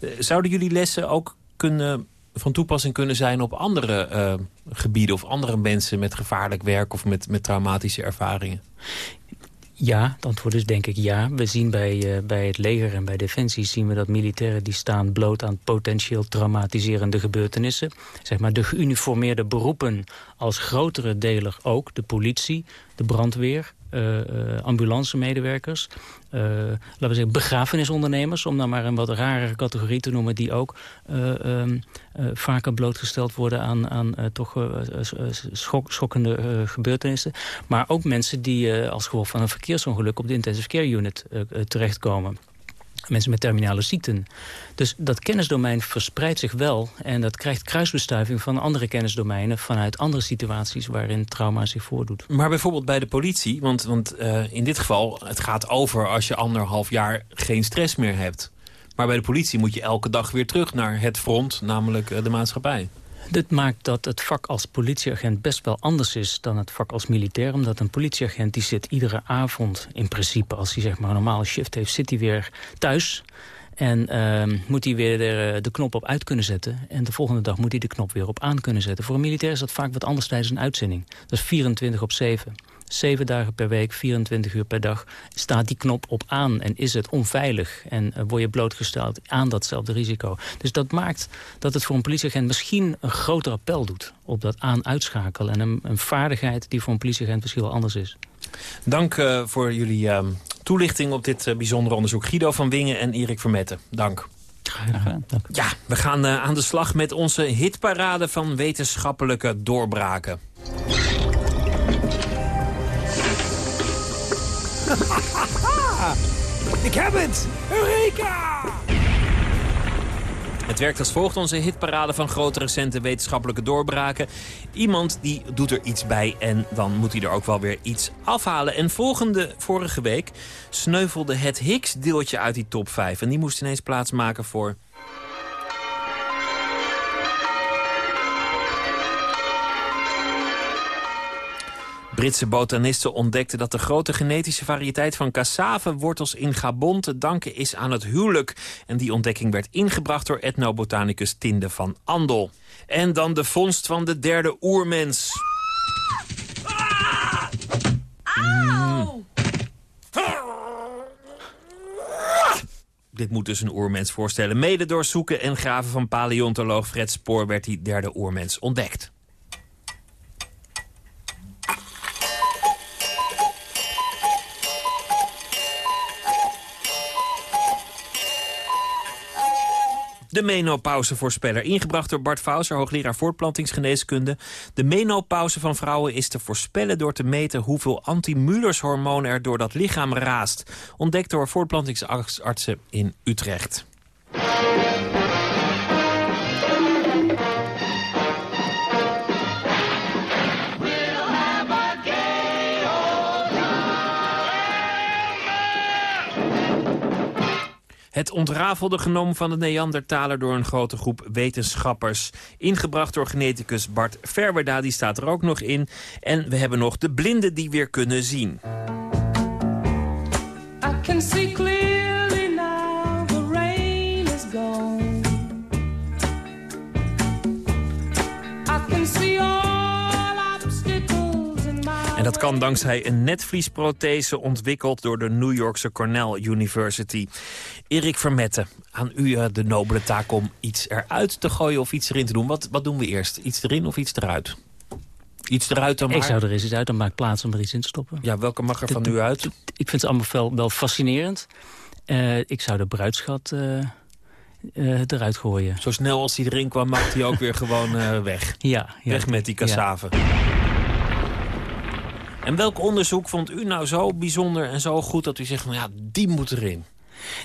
Uh, zouden jullie lessen ook kunnen, van toepassing kunnen zijn op andere gebieden... of andere mensen met gevaarlijk werk of met, met traumatische ervaringen? Ja, het antwoord is denk ik ja. We zien bij, uh, bij het leger en bij Defensie zien we dat militairen die staan bloot aan potentieel traumatiserende gebeurtenissen. Zeg maar de geuniformeerde beroepen als grotere deler ook. De politie, de brandweer, ambulancemedewerkers. Uh, laten we zeggen begrafenisondernemers, om dan maar een wat rarere categorie te noemen... die ook um, vaker blootgesteld worden aan, aan toch schok, schokkende gebeurtenissen. Maar ook mensen die als gevolg van een verkeersongeluk... op de intensive care unit terechtkomen mensen met terminale ziekten. Dus dat kennisdomein verspreidt zich wel... en dat krijgt kruisbestuiving van andere kennisdomeinen... vanuit andere situaties waarin trauma zich voordoet. Maar bijvoorbeeld bij de politie, want, want uh, in dit geval... het gaat over als je anderhalf jaar geen stress meer hebt. Maar bij de politie moet je elke dag weer terug naar het front, namelijk eh, de maatschappij. Dit maakt dat het vak als politieagent best wel anders is dan het vak als militair. Omdat een politieagent die zit iedere avond in principe, als hij zeg maar een normale shift heeft, zit hij weer thuis. En uh, moet hij weer de, de, knop op uit kunnen zetten. En de volgende dag moet hij de knop weer op aan kunnen zetten. Voor een militair is dat vaak wat anders tijdens een uitzending. Dat is 24 op 7. Zeven dagen per week, 24 uur per dag, staat die knop op aan. En is het onveilig en uh, word je blootgesteld aan datzelfde risico. Dus dat maakt dat het voor een politieagent misschien een groter appel doet... op dat aan-uitschakelen. En een, een, vaardigheid die voor een politieagent misschien wel anders is. Dank uh, voor jullie uh, toelichting op dit bijzondere onderzoek. Guido van Wingen en Erik Vermetten. Dank. Ja, we gaan aan de slag met onze hitparade van wetenschappelijke doorbraken. [laughs] Ik heb het! Eureka! Het werkt als volgt, onze hitparade van grote recente wetenschappelijke doorbraken. Iemand die doet er iets bij en dan moet hij er ook wel weer iets afhalen. En volgende, vorige week sneuvelde het Higgs-deeltje uit die top 5. En die moest ineens plaatsmaken voor Britse botanisten ontdekten dat de grote genetische variëteit van cassavewortels in Gabon te danken is aan het huwelijk. En die ontdekking werd ingebracht door etnobotanicus Tinde van Andel. En dan de vondst van de derde oermens. Dit moet dus een oermens voorstellen. Mede door zoeken en graven van paleontoloog Fred Spoor werd die derde oermens ontdekt. De menopausevoorspeller, ingebracht door Bart Fauser, hoogleraar voortplantingsgeneeskunde. De menopauze van vrouwen is te voorspellen door te meten hoeveel anti-Mullers-hormoon er door dat lichaam raast. Ontdekt door voortplantingsartsen in Utrecht. Het ontrafelde genoom van de Neandertaler door een grote groep wetenschappers. Ingebracht door geneticus Bart Verwerda, die staat er ook nog in. En we hebben nog de blinden die weer kunnen zien. En dat kan dankzij een netvliesprothese ontwikkeld door de New Yorkse Cornell University. Erik Vermette, aan u uh, de nobele taak om iets eruit te gooien of iets erin te doen. Wat, wat doen we eerst? Iets erin of iets eruit? Iets eruit dan maar? Ik zou er eens iets uit, dan maak plaats om er iets in te stoppen. Ja, welke mag er van u uit? Ik vind het allemaal wel, wel fascinerend. Uh, ik zou de bruidschat uh, eruit gooien. Zo snel als hij erin kwam, maakt hij ook weer gewoon weg. Ja, ja. Weg met die cassave. Ja. En welk onderzoek vond u nou zo bijzonder en zo goed... dat u zegt, van ja, die moet erin?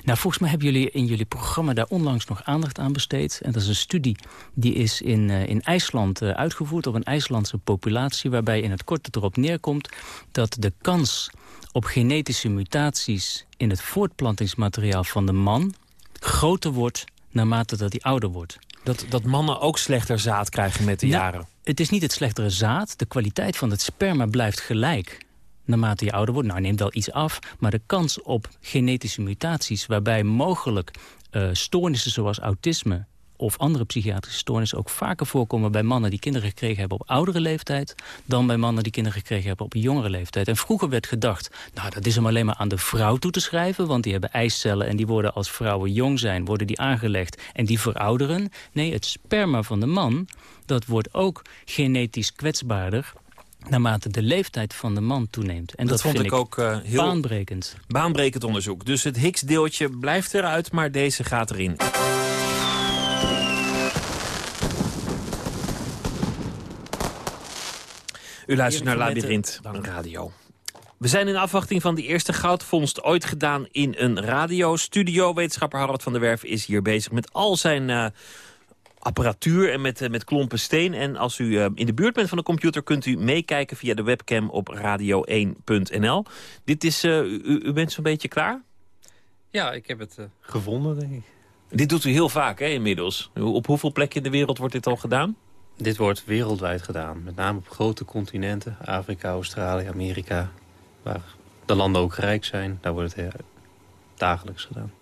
Nou, volgens mij hebben jullie in jullie programma daar onlangs nog aandacht aan besteed. En dat is een studie die is in, uh, in IJsland uh, uitgevoerd op een IJslandse populatie... waarbij in het kort erop neerkomt dat de kans op genetische mutaties... in het voortplantingsmateriaal van de man groter wordt naarmate dat hij ouder wordt. Dat, dat mannen ook slechter zaad krijgen met de nou, jaren? Het is niet het slechtere zaad. De kwaliteit van het sperma blijft gelijk naarmate je ouder wordt. Nou, neemt wel iets af, maar de kans op genetische mutaties... waarbij mogelijk uh, stoornissen zoals autisme of andere psychiatrische stoornissen ook vaker voorkomen bij mannen die kinderen gekregen hebben op oudere leeftijd... dan bij mannen die kinderen gekregen hebben op een jongere leeftijd. En vroeger werd gedacht, nou dat is hem alleen maar aan de vrouw toe te schrijven... want die hebben eicellen en die worden als vrouwen jong zijn, worden die aangelegd en die verouderen. Nee, het sperma van de man, dat wordt ook genetisch kwetsbaarder naarmate de leeftijd van de man toeneemt. En dat, dat vond vind ik ook uh, heel baanbrekend. Baanbrekend onderzoek. Dus het Higgs-deeltje blijft eruit, maar deze gaat erin. U luistert naar Labyrinth Radio. We zijn in afwachting van de eerste goudvondst ooit gedaan in een radiostudio. Wetenschapper Harald van der Werf is hier bezig met al zijn... Uh, apparatuur en met, met klompen steen. En als u uh, in de buurt bent van de computer... kunt u meekijken via de webcam op radio1.nl. Dit is, u, u bent zo'n beetje klaar? Ja, ik heb het gevonden, denk ik. Dit doet u heel vaak hè, inmiddels. Op hoeveel plekken in de wereld wordt dit al gedaan? Dit wordt wereldwijd gedaan. Met name op grote continenten. Afrika, Australië, Amerika. Waar de landen ook rijk zijn. Daar wordt het dagelijks gedaan.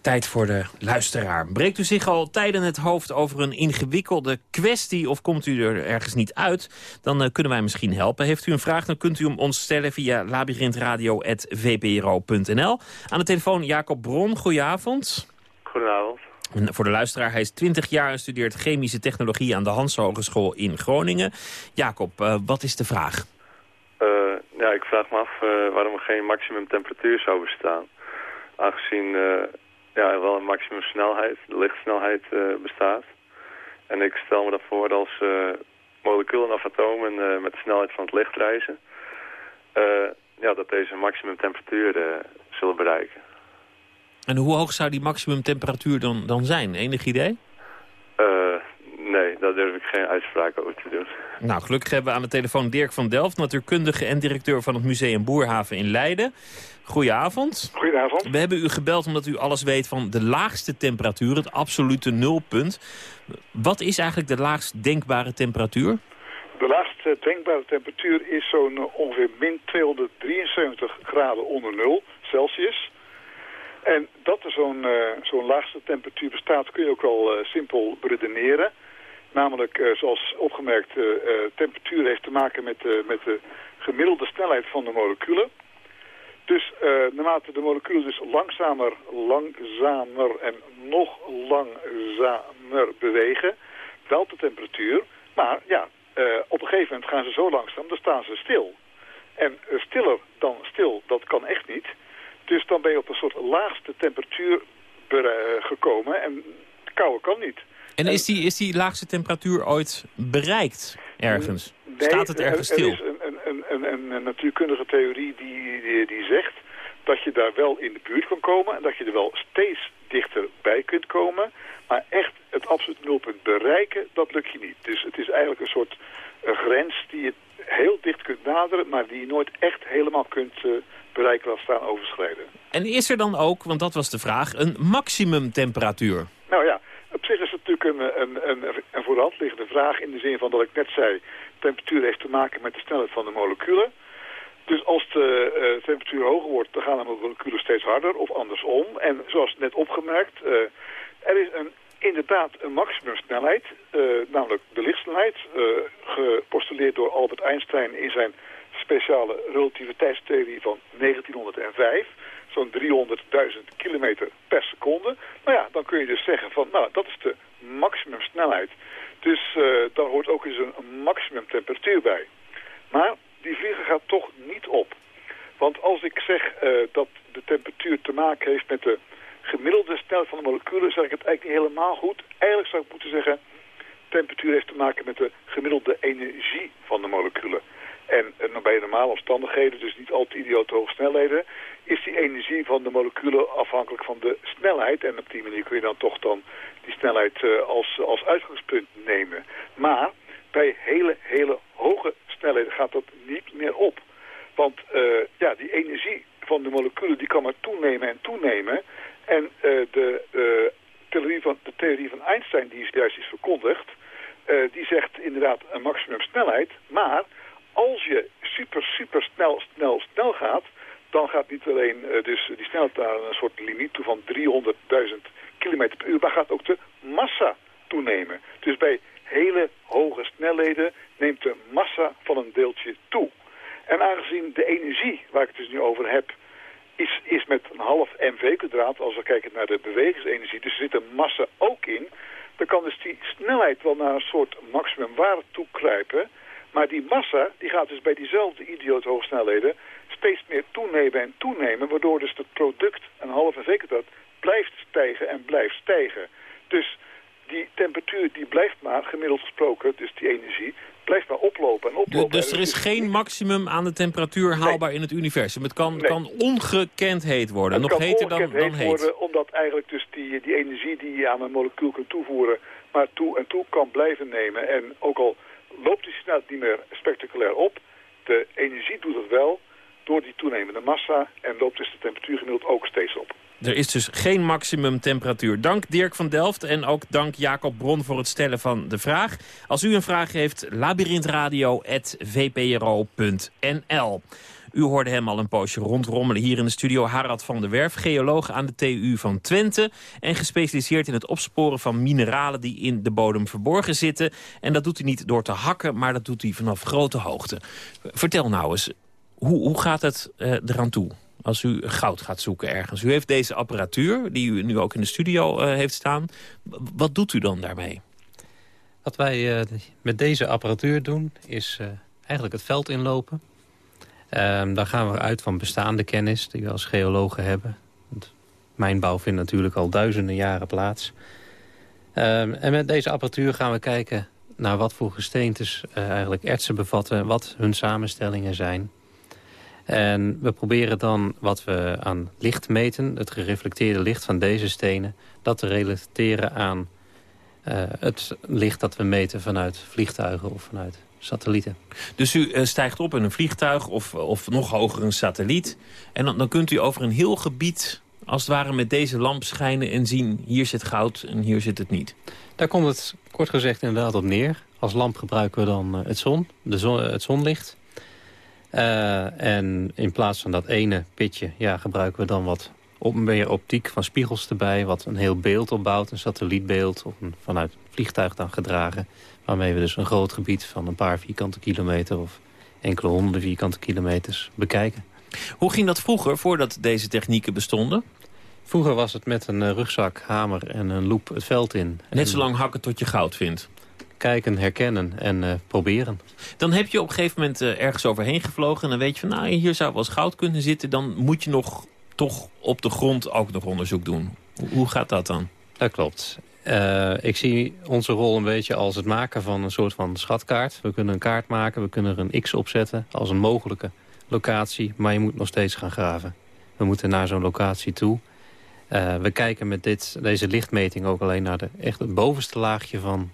Tijd voor de luisteraar. Breekt u zich al tijden het hoofd over een ingewikkelde kwestie... of komt u er ergens niet uit, dan uh, kunnen wij misschien helpen. Heeft u een vraag, dan kunt u hem ons stellen via labyrinthradio.vpro.nl. Aan de telefoon Jacob Bron, goedenavond. Goedenavond. Voor de luisteraar, hij is 20 jaar en studeert chemische technologie... aan de Hans Hogeschool in Groningen. Jacob, uh, wat is de vraag? Uh, ja, ik vraag me af waarom er geen maximum temperatuur zou bestaan. Aangezien ja, wel een maximum snelheid, de lichtsnelheid bestaat. En ik stel me dat voor als moleculen of atomen met de snelheid van het licht reizen, ja, dat deze maximum temperatuur zullen bereiken. En hoe hoog zou die maximum temperatuur dan, dan zijn? Enig idee? nee, daar durf ik geen uitspraak over te doen. Nou, gelukkig hebben we aan de telefoon Dirk van Delft... natuurkundige en directeur van het Museum Boerhaven in Leiden. Goedenavond. Goedenavond. We hebben u gebeld omdat u alles weet van de laagste temperatuur, het absolute nulpunt. Wat is eigenlijk de laagst denkbare temperatuur? De laagste denkbare temperatuur is zo'n eh, ongeveer min 273 graden onder nul Celsius. En dat er zo'n uh, zo'n laagste temperatuur bestaat kun je ook wel uh, simpel beredeneren. Namelijk, uh, zoals opgemerkt, temperatuur heeft te maken met, met de gemiddelde snelheid van de moleculen. Dus naarmate de moleculen dus langzamer, langzamer en nog langzamer bewegen, daalt de temperatuur. Maar ja, op een gegeven moment gaan ze zo langzaam, dan staan ze stil. En stiller dan stil, dat kan echt niet. Dus dan ben je op een soort laagste temperatuur gekomen en koude kan niet. En is die, is die laagste temperatuur ooit bereikt ergens? Staat het ergens stil? Er is een, een, een, een, natuurkundige theorie die, die, die zegt dat je daar wel in de buurt kan komen... en dat je er wel steeds dichterbij kunt komen. Maar echt het absoluut nulpunt bereiken, dat lukt je niet. Dus het is eigenlijk een soort grens die je heel dicht kunt naderen... maar die je nooit echt helemaal kunt uh, bereiken, laat staan overschrijden. En is er dan ook, want dat was de vraag, een maximumtemperatuur? Nou ja, op zich is het natuurlijk een, een, een, een voor liggende vraag... in de zin van dat ik net zei temperatuur heeft te maken met de snelheid van de moleculen. Dus als de uh, temperatuur hoger wordt, dan gaan de moleculen steeds harder of andersom. En zoals net opgemerkt, uh, er is een, inderdaad een maximumsnelheid, uh, namelijk de lichtsnelheid, gepostuleerd door Albert Einstein in zijn speciale relativiteitstheorie van 1905 zo'n 300.000 kilometer per seconde. Nou ja, dan kun je dus zeggen van, nou, dat is de maximumsnelheid. Dus uh, daar hoort ook eens een maximum temperatuur bij. Maar die vlieger gaat toch niet op. Want als ik zeg uh, dat de temperatuur te maken heeft met de gemiddelde snelheid van de moleculen, zeg ik het eigenlijk niet helemaal goed. Eigenlijk zou ik moeten zeggen, temperatuur heeft te maken met de gemiddelde energie van de moleculen. En, en bij normale omstandigheden, dus niet al te idioot hoge snelheden, is die energie van de moleculen afhankelijk van de snelheid. En op die manier kun je dan toch dan die snelheid uh, als, als uitgangspunt nemen. Maar bij hele, hele hoge snelheden gaat dat niet meer op. Want uh, ja, die energie van de moleculen die kan maar toenemen en toenemen. En de, theorie van, de theorie van Einstein die is juist is verkondigd, die zegt inderdaad een maximum snelheid. Maar als je super, super snel, snel, snel gaat, dan gaat niet alleen uh, dus die snelheid naar een soort limiet toe van 300.000 km per uur, maar gaat ook de massa toenemen. Dus bij hele hoge snelheden neemt de massa van een deeltje toe. En aangezien de energie, waar ik het dus nu over heb, is, is met een half mv kwadraat, als we kijken naar de bewegingsenergie, dus er zit een massa ook in, dan kan dus die snelheid wel naar een soort maximumwaarde toe kruipen. Maar die massa die gaat dus bij diezelfde idioot hoogsnelheden steeds meer toenemen en toenemen, waardoor dus het product, een halve zeker dat, blijft stijgen en blijft stijgen. Dus die temperatuur die blijft maar, gemiddeld gesproken, dus die energie, blijft maar oplopen en oplopen. Dus, er is geen maximum aan de temperatuur haalbaar in het universum. Het kan, nee. kan ongekend heet worden, het nog heter dan, dan heet heet. worden, omdat eigenlijk dus die, die energie die je aan een molecuul kunt toevoeren, maar toe en toe kan blijven nemen. En ook al loopt die snelheid niet meer spectaculair op, de energie doet het wel door die toenemende massa en loopt dus de temperatuur gemiddeld ook steeds op. Er is dus geen maximum temperatuur. Dank Dirk van Delft en ook dank Jacob Bron voor het stellen van de vraag. Als u een vraag heeft, labyrinthradio.vpro.nl. U hoorde hem al een poosje rondrommelen hier in de studio. Harald van der Werf, geoloog aan de TU van Twente... en gespecialiseerd in het opsporen van mineralen die in de bodem verborgen zitten. En dat doet hij niet door te hakken, maar dat doet hij vanaf grote hoogte. Vertel nou eens, hoe, hoe gaat het uh, eraan toe? als u goud gaat zoeken ergens. U heeft deze apparatuur, die u nu ook in de studio uh, heeft staan. Wat doet u dan daarmee? Wat wij uh, met deze apparatuur doen, is eigenlijk het veld inlopen. Um, daar gaan we uit van bestaande kennis die we als geologen hebben. Want mijnbouw vindt natuurlijk al duizenden jaren plaats. Um, en met deze apparatuur gaan we kijken naar wat voor gesteentes eigenlijk ertsen bevatten... wat hun samenstellingen zijn... En we proberen dan wat we aan licht meten, het gereflecteerde licht van deze stenen... dat te relateren aan uh, het licht dat we meten vanuit vliegtuigen of vanuit satellieten. Dus u uh, stijgt op in een vliegtuig of, of nog hoger een satelliet... en dan, dan kunt u over een heel gebied als het ware met deze lamp schijnen en zien... hier zit goud en hier zit het niet. Daar komt het kort gezegd inderdaad op neer. Als lamp gebruiken we dan uh, het, zon, de zon, het zonlicht... Uh, en in plaats van dat ene pitje ja, gebruiken we dan wat op, meer optiek van spiegels erbij... wat een heel beeld opbouwt, een satellietbeeld... of een, vanuit een vliegtuig dan gedragen... waarmee we dus een groot gebied van een paar vierkante kilometer... of enkele honderden vierkante kilometers bekijken. Hoe ging dat vroeger, voordat deze technieken bestonden? Vroeger was het met een rugzak, hamer en een loep het veld in. Net zo lang hakken tot je goud vindt? kijken, herkennen en uh, proberen. Dan heb je op een gegeven moment uh, ergens overheen gevlogen... en dan weet je van, nou, hier zou wel eens goud kunnen zitten. Dan moet je nog toch op de grond ook nog onderzoek doen. Hoe gaat dat dan? Dat klopt. Uh, ik zie onze rol een beetje als het maken van een soort van schatkaart. We kunnen een kaart maken, we kunnen er een X opzetten als een mogelijke locatie. Maar je moet nog steeds gaan graven. We moeten naar zo'n locatie toe. Uh, we kijken met dit, deze lichtmeting ook alleen naar de, echt het bovenste laagje van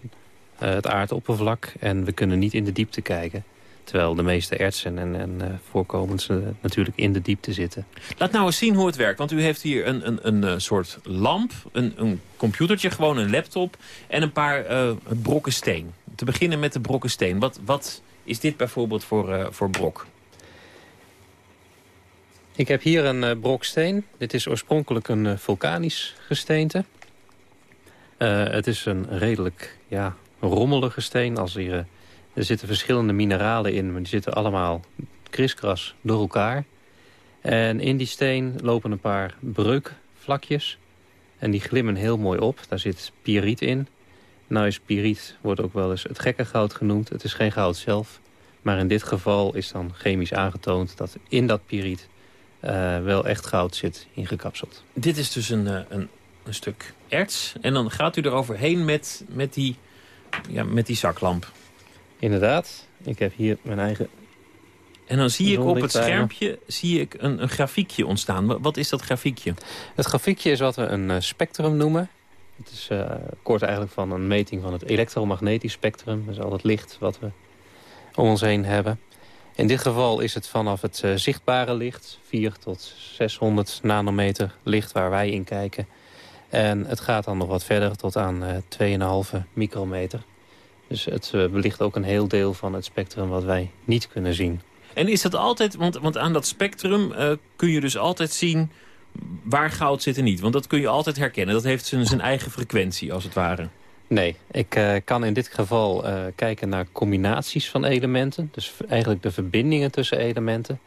uh, het aardoppervlak. En we kunnen niet in de diepte kijken. Terwijl de meeste ertsen en, en uh, voorkomens uh, natuurlijk in de diepte zitten. Laat nou eens zien hoe het werkt. Want u heeft hier een, een, een soort lamp, een, een computertje, gewoon een laptop... en een paar brokken steen. Te beginnen met de brokken steen. Wat, wat is dit bijvoorbeeld voor, voor brok? Ik heb hier een brok steen. Dit is oorspronkelijk een vulkanisch gesteente. het is een redelijk ja, rommelige steen. Als hier, eh, er zitten verschillende mineralen in, maar die zitten allemaal kriskras door elkaar. En in die steen lopen een paar breukvlakjes. En die glimmen heel mooi op. Daar zit pyriet in. Nou is pyriet, wordt ook wel eens het gekke goud genoemd. Het is geen goud zelf. Maar in dit geval is dan chemisch aangetoond dat in dat pyriet uh, wel echt goud zit ingekapseld. Dit is dus een, eh, een, een stuk erts. En dan gaat u eroverheen met, met die ja, met die zaklamp. Inderdaad. Ik heb hier mijn eigen... En dan zie ik op het schermpje zie ik een, een, grafiekje ontstaan. Wat is dat grafiekje? Het grafiekje is wat we een uh, spectrum noemen. Het is uh, kort eigenlijk van een meting van het elektromagnetisch spectrum. Is al het licht wat we om ons heen hebben. In dit geval is het vanaf het uh, zichtbare licht, 4 tot 600 nanometer licht waar wij in kijken... En het gaat dan nog wat verder tot aan uh, 2,5 micrometer. Dus het uh, belicht ook een heel deel van het spectrum wat wij niet kunnen zien. En is dat altijd, want, want aan dat spectrum uh, kun je dus altijd zien waar goud zit en niet. Want dat kun je altijd herkennen. Dat heeft zijn, zijn eigen frequentie als het ware. Nee, ik uh, kan in dit geval uh, kijken naar combinaties van elementen. Dus eigenlijk de verbindingen tussen elementen.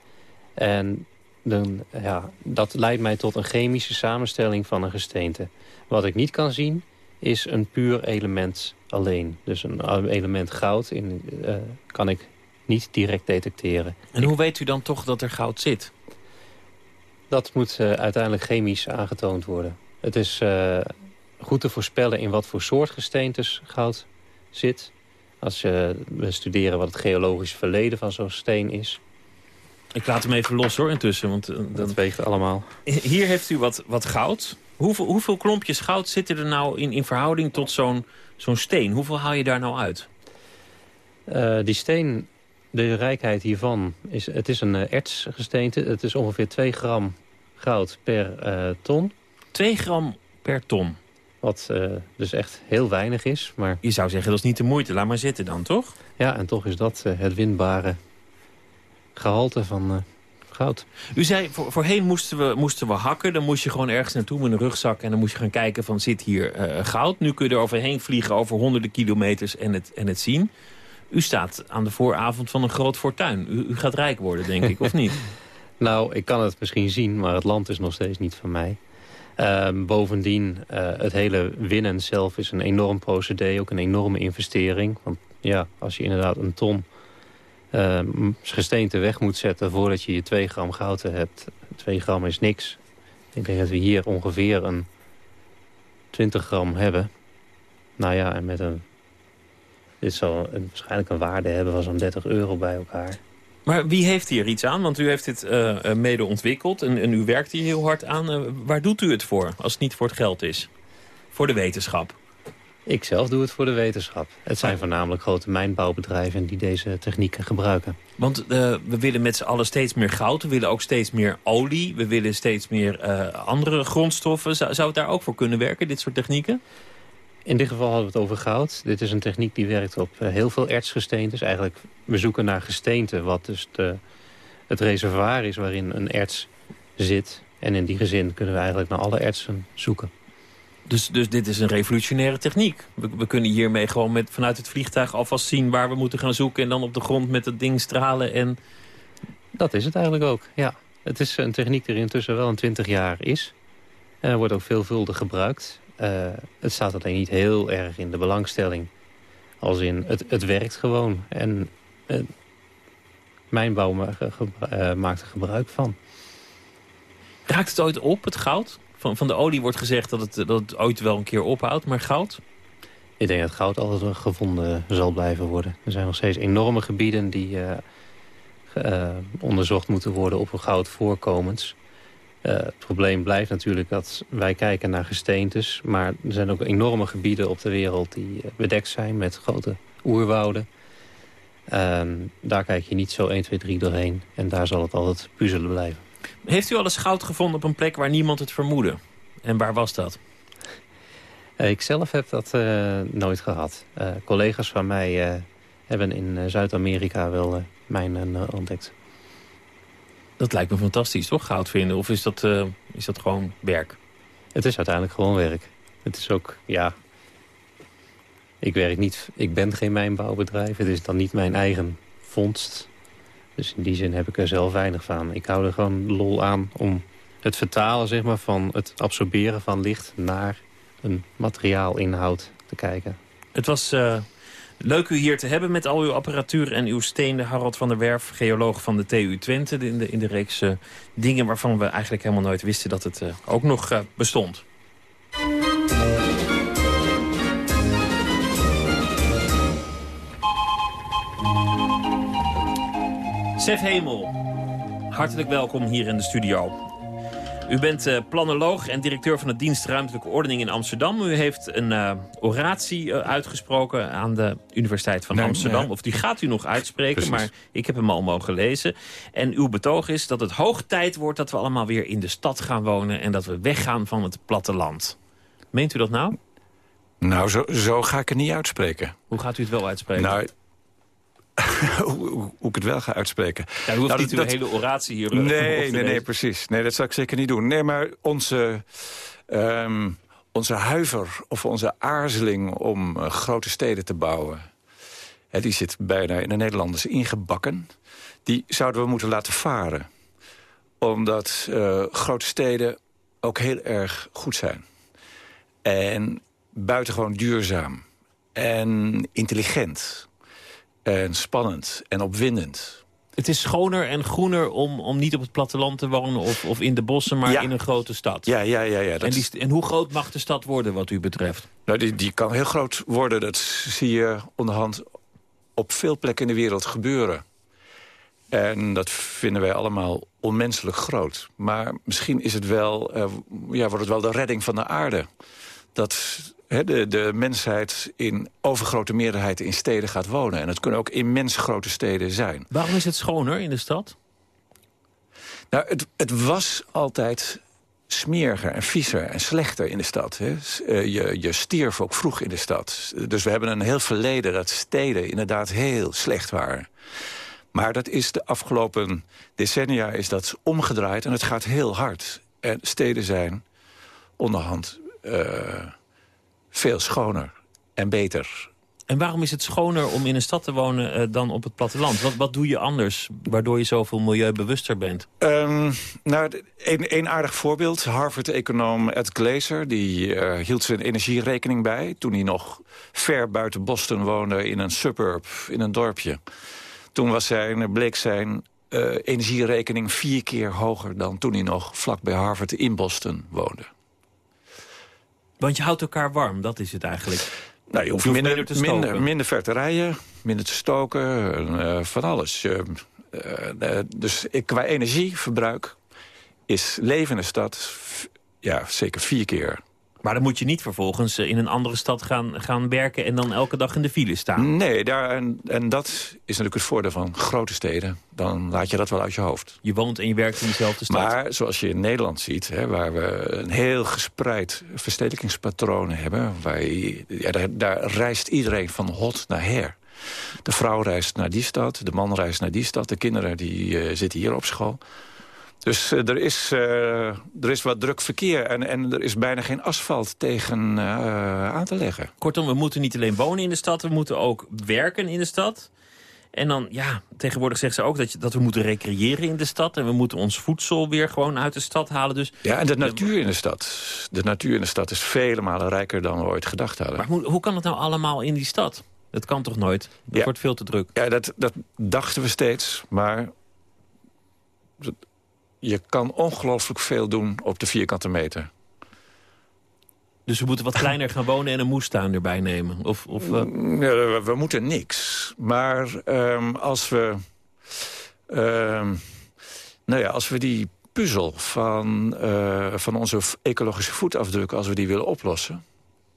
En dan, ja, dat leidt mij tot een chemische samenstelling van een gesteente. Wat ik niet kan zien is een puur element alleen. Dus een element goud in, uh, kan ik niet direct detecteren. En hoe weet u dan toch dat er goud zit? Dat moet uh, uiteindelijk chemisch aangetoond worden. Het is uh, goed te voorspellen in wat voor soort gesteentes goud zit. Als we studeren wat het geologisch verleden van zo'n steen is... Ik laat hem even los hoor intussen. Want, uh, dat weegt allemaal. Hier heeft u wat, wat goud. Hoeveel, hoeveel klompjes goud zitten er nou in, in verhouding tot zo'n zo'n steen? Hoeveel haal je daar nou uit? Uh, die steen, de rijkheid hiervan, is, het is een uh, ertsgesteente. Het is ongeveer 2 gram goud per ton. 2 gram per ton. Wat uh, dus echt heel weinig is. Maar... Je zou zeggen, dat is niet de moeite. Laat maar zitten dan, toch? Ja, en toch is dat het winbare gehalte van goud. U zei, voor, voorheen moesten we, moesten we hakken. Dan moest je gewoon ergens naartoe met een rugzak... en dan moest je gaan kijken van, zit hier goud? Nu kun je er overheen vliegen over honderden kilometers en het, en het zien. U staat aan de vooravond van een groot fortuin. U, u gaat rijk worden, denk ik, of niet? [laughs] Nou, ik kan het misschien zien, maar het land is nog steeds niet van mij. Uh, bovendien, uh, het hele winnen zelf is een enorm procedé, ook een enorme investering. Want ja, als je inderdaad een ton uh, gesteente weg moet zetten voordat je je 2 gram goud hebt. 2 gram is niks. Ik denk dat we hier ongeveer een 20 gram hebben. Nou ja, en met een... Dit zal een, waarschijnlijk een waarde hebben van zo'n 30 euro bij elkaar. Maar wie heeft hier iets aan? Want u heeft dit uh, mede ontwikkeld en, en, u werkt hier heel hard aan. Waar doet u het voor, als het niet voor het geld is? Voor de wetenschap? Ik zelf doe het voor de wetenschap. Het zijn voornamelijk grote mijnbouwbedrijven die deze technieken gebruiken. Want we willen met z'n allen steeds meer goud. We willen ook steeds meer olie. We willen steeds meer andere grondstoffen. Zou, zou het daar ook voor kunnen werken, dit soort technieken? In dit geval hadden we het over goud. Dit is een techniek die werkt op heel veel ertsgesteentes. Eigenlijk, we zoeken naar gesteente wat dus de, het reservoir is waarin een erts zit. En in die gezin kunnen we eigenlijk naar alle ertsen zoeken. Dus, dus dit is een revolutionaire techniek. We, we, kunnen hiermee gewoon met, vanuit het vliegtuig alvast zien waar we moeten gaan zoeken... en dan op de grond met het ding stralen en... Dat is het eigenlijk ook, ja. Het is een techniek die er intussen wel een twintig jaar is. En wordt ook veelvuldig gebruikt. Uh, het staat alleen niet heel erg in de belangstelling. Als in, het, het werkt gewoon. En uh, mijnbouw maakt er gebruik van. Raakt het ooit op, het goud? Van, van de olie wordt gezegd dat het, dat ooit wel een keer ophoudt, maar goud? Ik denk dat goud altijd gevonden zal blijven worden. Er zijn nog steeds enorme gebieden die uh, onderzocht moeten worden op goudvoorkomens. Uh, het probleem blijft natuurlijk dat wij kijken naar gesteentes. Maar er zijn ook enorme gebieden op de wereld die bedekt zijn met grote oerwouden. Uh, daar kijk je niet zo 1, 2, 3 doorheen. En daar zal het altijd puzzelen blijven. Heeft u al eens goud gevonden op een plek waar niemand het vermoedde? En waar was dat? Uh, ik zelf heb dat uh, nooit gehad. Uh, collega's van mij hebben in Zuid-Amerika wel mijnen ontdekt. Dat lijkt me fantastisch, toch, goud vinden? Of is dat, is dat gewoon werk? Het is uiteindelijk gewoon werk. Het is ook, ja... Ik werk niet... Ik ben geen mijnbouwbedrijf. Het is dan niet mijn eigen vondst. Dus in die zin heb ik er zelf weinig van. Ik hou er gewoon lol aan om het vertalen zeg maar, van het absorberen van licht naar een materiaalinhoud te kijken. Het was uh, leuk u hier te hebben met al uw apparatuur en uw stenen. Harald van der Werf, geoloog van de TU Twente. In de, in de reeks uh, dingen waarvan we eigenlijk helemaal nooit wisten dat het uh, ook nog bestond. Sef Hemel, hartelijk welkom hier in de studio. U bent uh, planoloog en directeur van de dienst Ruimtelijke Ordening in Amsterdam. U heeft een uh, oratie uh, uitgesproken aan de Universiteit van nee, Amsterdam. Of die gaat u nog uitspreken, Precies. maar ik heb hem al mogen lezen. En uw betoog is dat het hoog tijd wordt dat we allemaal weer in de stad gaan wonen... en dat we weggaan van het platteland. Meent u dat nou? Nou, zo, zo ga ik het niet uitspreken. Hoe gaat u het wel uitspreken? Nou, [laughs] hoe, hoe, ik het wel ga uitspreken. Ja, u hoeft nou, niet dat, uw hele oratie hier... Nee, nee, nee, precies. Nee, dat zou ik zeker niet doen. Nee, maar onze, um, onze huiver of onze aarzeling om uh, grote steden te bouwen... Hè, die zit bijna in de Nederlanders ingebakken. Die zouden we moeten laten varen. Omdat uh, grote steden ook heel erg goed zijn. En buitengewoon duurzaam. En intelligent en spannend en opwindend. Het is schoner en groener om, om niet op het platteland te wonen of, of in de bossen, maar ja. in een grote stad. Ja, ja, ja. ja dat en, die, en hoe groot mag de stad worden wat u betreft? Nou, die, die kan heel groot worden. Dat zie je onderhand op veel plekken in de wereld gebeuren. En dat vinden wij allemaal onmenselijk groot. Maar misschien is het wel, uh, ja, wordt het wel de redding van de aarde. Dat de, de mensheid in overgrote meerderheid in steden gaat wonen. En het kunnen ook immens grote steden zijn. Waarom is het schoner in de stad? Nou, het, het was altijd smeriger en viezer en slechter in de stad. Hè. Eh, je, je stierf ook vroeg in de stad. Dus we hebben een heel verleden dat steden inderdaad heel slecht waren. Maar dat is de afgelopen decennia is dat omgedraaid en het gaat heel hard. En steden zijn onderhand uh, veel schoner en beter. En waarom is het schoner om in een stad te wonen uh, dan op het platteland? Wat, wat doe je anders waardoor je zoveel milieubewuster bent? Um, nou, een, een aardig voorbeeld. Harvard-econoom Ed Glazer die, uh, hield zijn energierekening bij... toen hij nog ver buiten Boston woonde in een suburb, in een dorpje. Toen was zijn, bleek zijn uh, energierekening vier keer hoger... dan toen hij nog vlak bij Harvard in Boston woonde. Want je houdt elkaar warm, dat is het eigenlijk. Nou, je hoeft, minder, minder, minder, minder, ver te rijden, minder te stoken, uh, van alles. Uh, uh, dus ik, qua energieverbruik is leven in de stad ja, zeker vier keer maar dan moet je niet vervolgens in een andere stad gaan, gaan werken... en dan elke dag in de file staan. Nee, daar, en, en dat is natuurlijk het voordeel van grote steden. Dan laat je dat wel uit je hoofd. Je woont en je werkt in dezelfde stad. Maar zoals je in Nederland ziet, hè, waar we een heel gespreid verstedelijkingspatroon hebben... Waar je, ja, daar, daar reist iedereen van hot naar her. De vrouw reist naar die stad, de man reist naar die stad... de kinderen die, uh, zitten hier op school... Dus uh, er, is, uh, er is wat druk verkeer en, en er is bijna geen asfalt tegen uh, aan te leggen. Kortom, we moeten niet alleen wonen in de stad, we moeten ook werken in de stad. En dan, ja, tegenwoordig zegt ze ook dat, je, dat we moeten recreëren in de stad... en we moeten ons voedsel weer gewoon uit de stad halen. Dus, ja, en de natuur in de stad. De natuur in de stad is vele malen rijker dan we ooit gedacht hadden. Maar hoe, hoe kan het nou allemaal in die stad? Dat kan toch nooit? Dat ja. wordt veel te druk. Ja, dat, dat dachten we steeds, maar je kan ongelooflijk veel doen op de vierkante meter. Dus we moeten wat kleiner gaan wonen en een moestuin erbij nemen? Of, of, uh... ja, we, we, moeten niks. Maar um, als we... Um, nou ja, als we die puzzel van, uh, van onze ecologische voetafdruk... als we die willen oplossen,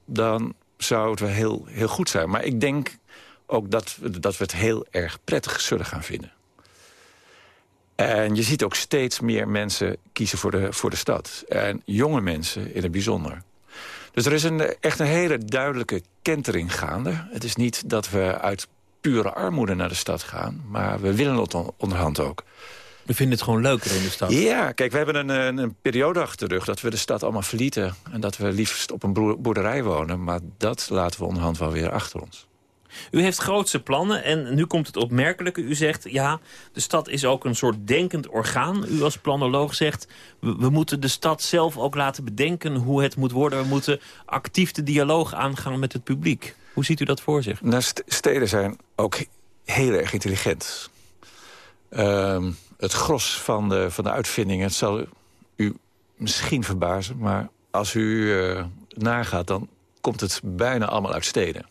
dan zou het wel heel, heel goed zijn. Maar ik denk ook dat, dat we het heel erg prettig zullen gaan vinden. En je ziet ook steeds meer mensen kiezen voor de, voor de stad. En jonge mensen in het bijzonder. Dus er is een, echt een hele duidelijke kentering gaande. Het is niet dat we uit pure armoede naar de stad gaan. Maar we willen het onderhand ook. We vinden het gewoon leuker in de stad. Ja, kijk, we hebben een, een, een, periode achter de rug dat we de stad allemaal verlieten. En dat we liefst op een boerderij wonen. Maar dat laten we onderhand wel weer achter ons. U heeft grootse plannen en nu komt het opmerkelijke. U zegt, ja, de stad is ook een soort denkend orgaan. U als planoloog zegt, we, moeten de stad zelf ook laten bedenken hoe het moet worden. We moeten actief de dialoog aangaan met het publiek. Hoe ziet u dat voor zich? Nou, steden zijn ook heel erg intelligent. Um, het gros van de, van de uitvindingen, het zal u misschien verbazen... maar als u uh, nagaat, dan komt het bijna allemaal uit steden.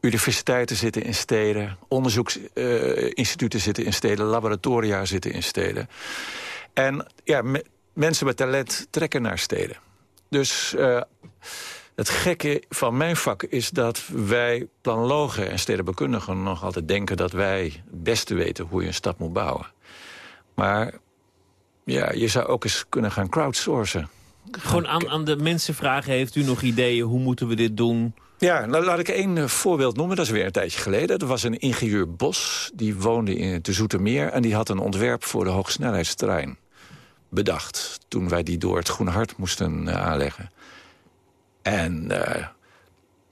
Universiteiten zitten in steden, onderzoeksinstituten uh, zitten in steden... laboratoria zitten in steden. En ja, me, mensen met talent trekken naar steden. Dus uh, het gekke van mijn vak is dat wij planologen en stedenbekundigen... nog altijd denken dat wij het beste weten hoe je een stad moet bouwen. Maar ja, je zou ook eens kunnen gaan crowdsourcen. Gewoon aan, aan de mensen vragen, heeft u nog ideeën, hoe moeten we dit doen... Ja, nou, laat ik één uh, voorbeeld noemen. Dat is weer een tijdje geleden. Er was een ingenieur Bos, die woonde in de Zoetermeer... en die had een ontwerp voor de hoogsnelheidstrein bedacht... toen wij die door het Groene Hart moesten uh, aanleggen. En uh,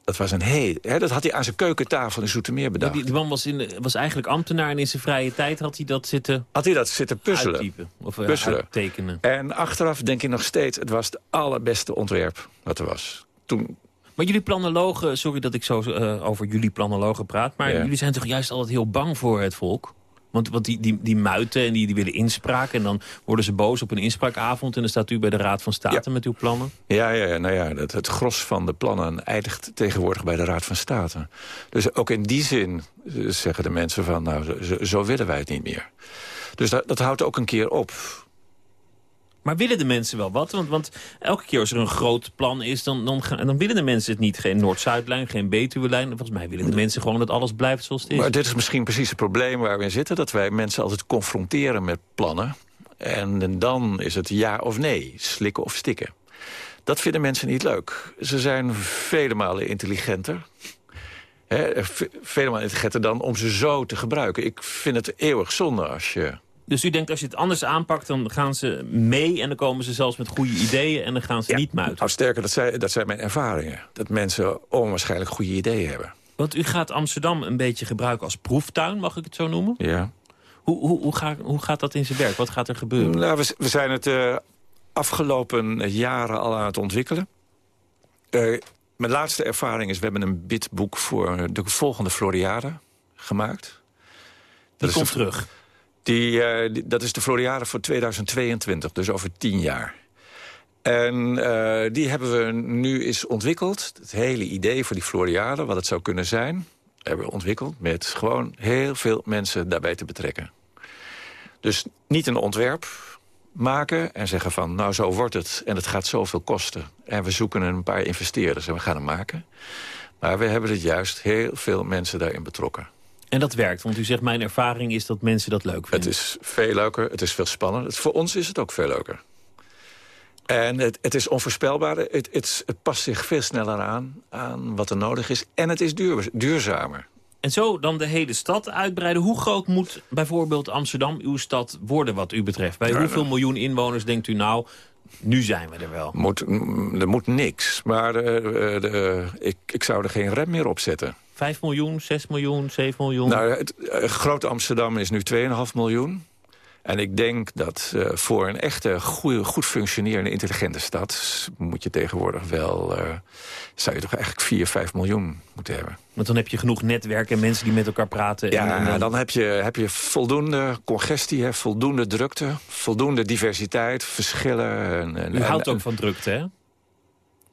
dat was een. Hè, dat had hij aan zijn keukentafel in Zoetermeer bedacht. Die, die man was, in, was eigenlijk ambtenaar en in zijn vrije tijd had hij dat zitten... Had hij dat zitten puzzelen. Uittypen, of puzzelen. tekenen. En achteraf denk ik nog steeds... het was het allerbeste ontwerp wat er was. Toen maar jullie planologen, sorry dat ik zo uh, over jullie planologen praat... maar ja. jullie zijn toch juist altijd heel bang voor het volk? Want, want die, die, die muiten en die, die willen inspraak... en dan worden ze boos op een inspraakavond... en dan staat u bij de Raad van State ja. met uw plannen? Ja, ja, nou ja, het, het gros van de plannen eindigt tegenwoordig bij de Raad van State. Dus ook in die zin zeggen de mensen van... nou, zo, zo willen wij het niet meer. Dus dat, dat houdt ook een keer op. Maar willen de mensen wel wat? Want, want elke keer als er een groot plan is, dan, dan, dan willen de mensen het niet. Geen Noord-Zuidlijn, geen Betuwe-lijn. Volgens mij willen de mensen gewoon dat alles blijft zoals het is. Maar dit is misschien precies het probleem waar we in zitten. Dat wij mensen altijd confronteren met plannen. En dan is het ja of nee, slikken of stikken. Dat vinden mensen niet leuk. Ze zijn vele malen intelligenter. He, vele malen intelligenter dan om ze zo te gebruiken. Ik vind het eeuwig zonde als je... Dus u denkt als je het anders aanpakt, dan gaan ze mee... en dan komen ze zelfs met goede ideeën en dan gaan ze niet muiten. Nou, sterker, dat zijn, dat zijn mijn ervaringen. Dat mensen onwaarschijnlijk goede ideeën hebben. Want u gaat Amsterdam een beetje gebruiken als proeftuin, mag ik het zo noemen? Ja. Hoe, hoe, hoe, gaat, hoe gaat dat in zijn werk? Wat gaat er gebeuren? Nou, we, we zijn het uh, afgelopen jaren al aan het ontwikkelen. Uh, mijn laatste ervaring is, we hebben een bidboek voor de volgende Floriade gemaakt. Dat Die komt terug? Uh, die, dat is de Floriade voor 2022, dus over tien jaar. En uh, die hebben we nu eens ontwikkeld. Het hele idee voor die Floriade, wat het zou kunnen zijn... hebben we ontwikkeld met gewoon heel veel mensen daarbij te betrekken. Dus niet een ontwerp maken en zeggen van... nou, zo wordt het en het gaat zoveel kosten. En we zoeken een paar investeerders en we gaan hem maken. Maar we hebben het juist heel veel mensen daarin betrokken. En dat werkt, want u zegt mijn ervaring is dat mensen dat leuk vinden. Het is veel leuker, het is veel spannender. Voor ons is het ook veel leuker. En het, het is onvoorspelbaar. Het, het, het, past zich veel sneller aan, aan wat er nodig is. En het is duur, duurzamer. En zo dan de hele stad uitbreiden. Hoe groot moet bijvoorbeeld Amsterdam, uw stad, worden wat u betreft? Bij hoeveel miljoen inwoners denkt u nou, nu zijn we er wel? Moet, er moet niks. Maar de, de, ik, ik zou er geen rem meer op zetten. 5 miljoen, 6 miljoen, 7 miljoen? Nou, het, uh, groot Amsterdam is nu 2,5 miljoen. En ik denk dat uh, voor een echte goede, goed functionerende intelligente stad... moet je tegenwoordig wel, uh, zou je toch eigenlijk 4, 5 miljoen moeten hebben. Want dan heb je genoeg netwerken en mensen die met elkaar praten. Ja, en, en dan heb je, heb je voldoende congestie, hè, voldoende drukte, voldoende diversiteit, verschillen. En, en, U houdt ook van drukte, hè?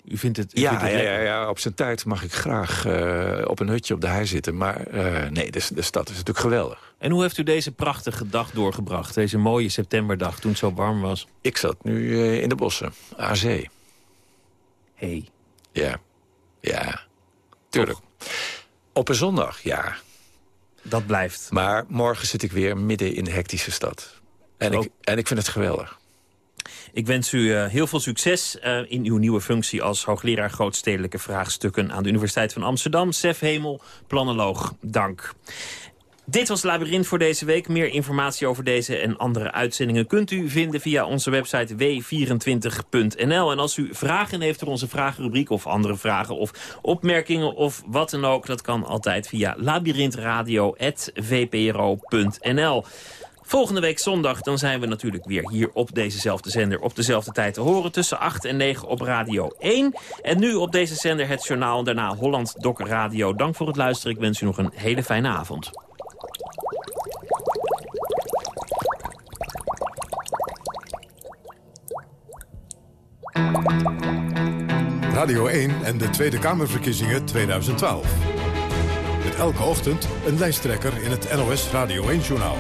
U vindt het, u ja, vindt het ja, ja, ja, op zijn tijd mag ik graag uh, op een hutje op de hei zitten. Maar uh, nee, de, de stad is natuurlijk geweldig. En hoe heeft u deze prachtige dag doorgebracht? Deze mooie septemberdag toen het zo warm was? Ik zat nu uh, in de bossen, aan zee. Hey. Ja, ja, tuurlijk. Toch? Op een zondag, ja. Dat blijft. Maar morgen zit ik weer midden in de hectische stad. En, ik, en ik vind het geweldig. Ik wens u uh, heel veel succes uh, in uw nieuwe functie... als hoogleraar grootstedelijke vraagstukken aan de Universiteit van Amsterdam. Sef Hemel, planoloog, dank. Dit was Labyrinth voor deze week. Meer informatie over deze en andere uitzendingen kunt u vinden via onze website w24.nl. En als u vragen heeft voor onze vragenrubriek of andere vragen of opmerkingen of wat dan ook... dat kan altijd via labyrinthradio.vpro.nl. Volgende week zondag dan zijn we natuurlijk weer hier op dezezelfde zender... op dezelfde tijd te horen tussen 8 en 9 op Radio 1. En nu op deze zender het journaal en daarna Holland Dok Radio. Dank voor het luisteren. Ik wens u nog een hele fijne avond. Radio 1 en de Tweede Kamerverkiezingen 2012. Met elke ochtend een lijsttrekker in het NOS Radio 1-journaal.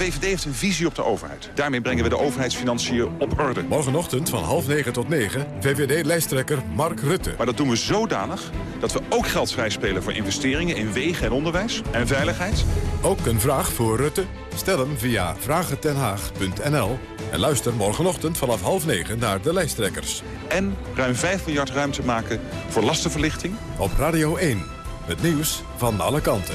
VVD heeft een visie op de overheid. Daarmee brengen we de overheidsfinanciën op orde. Morgenochtend van half negen tot negen, VVD-lijsttrekker Mark Rutte. Maar dat doen we zodanig dat we ook geld vrijspelen voor investeringen in wegen en onderwijs en veiligheid. Ook een vraag voor Rutte? Stel hem via vragentenhaag.nl en luister morgenochtend vanaf half negen naar de lijsttrekkers. En ruim 5 miljard ruimte maken voor lastenverlichting. Op Radio 1, het nieuws van alle kanten.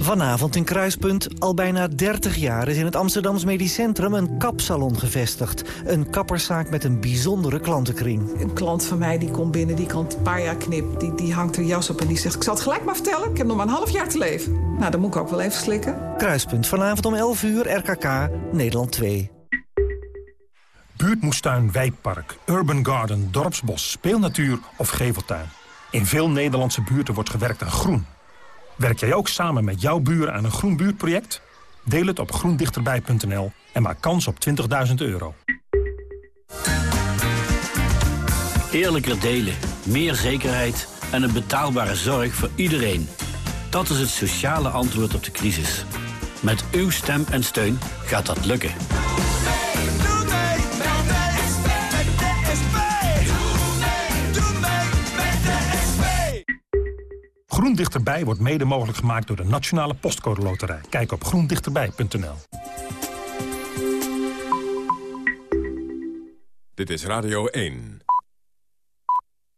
Vanavond in Kruispunt. Al bijna 30 jaar is in het Amsterdams Medisch Centrum een kapsalon gevestigd. Een kapperszaak met een bijzondere klantenkring. Een klant van mij die komt binnen, die kan een paar jaar knip. Die, die hangt er jas op en die zegt, ik zal het gelijk maar vertellen. Ik heb nog maar een half jaar te leven. Nou, dan moet ik ook wel even slikken. Kruispunt, vanavond om 11 uur, RKK, Nederland 2. Buurtmoestuin, wijkpark, urban garden, dorpsbos, speelnatuur of geveltuin. In veel Nederlandse buurten wordt gewerkt aan groen. Werk jij ook samen met jouw buren aan een groen buurtproject? Deel het op groendichterbij.nl en maak kans op 20.000 euro. Eerlijker delen, meer zekerheid en een betaalbare zorg voor iedereen. Dat is het sociale antwoord op de crisis. Met uw stem en steun gaat dat lukken. Groen Dichterbij wordt mede mogelijk gemaakt door de Nationale Postcode Loterij. Kijk op groendichterbij.nl. Dit is Radio 1.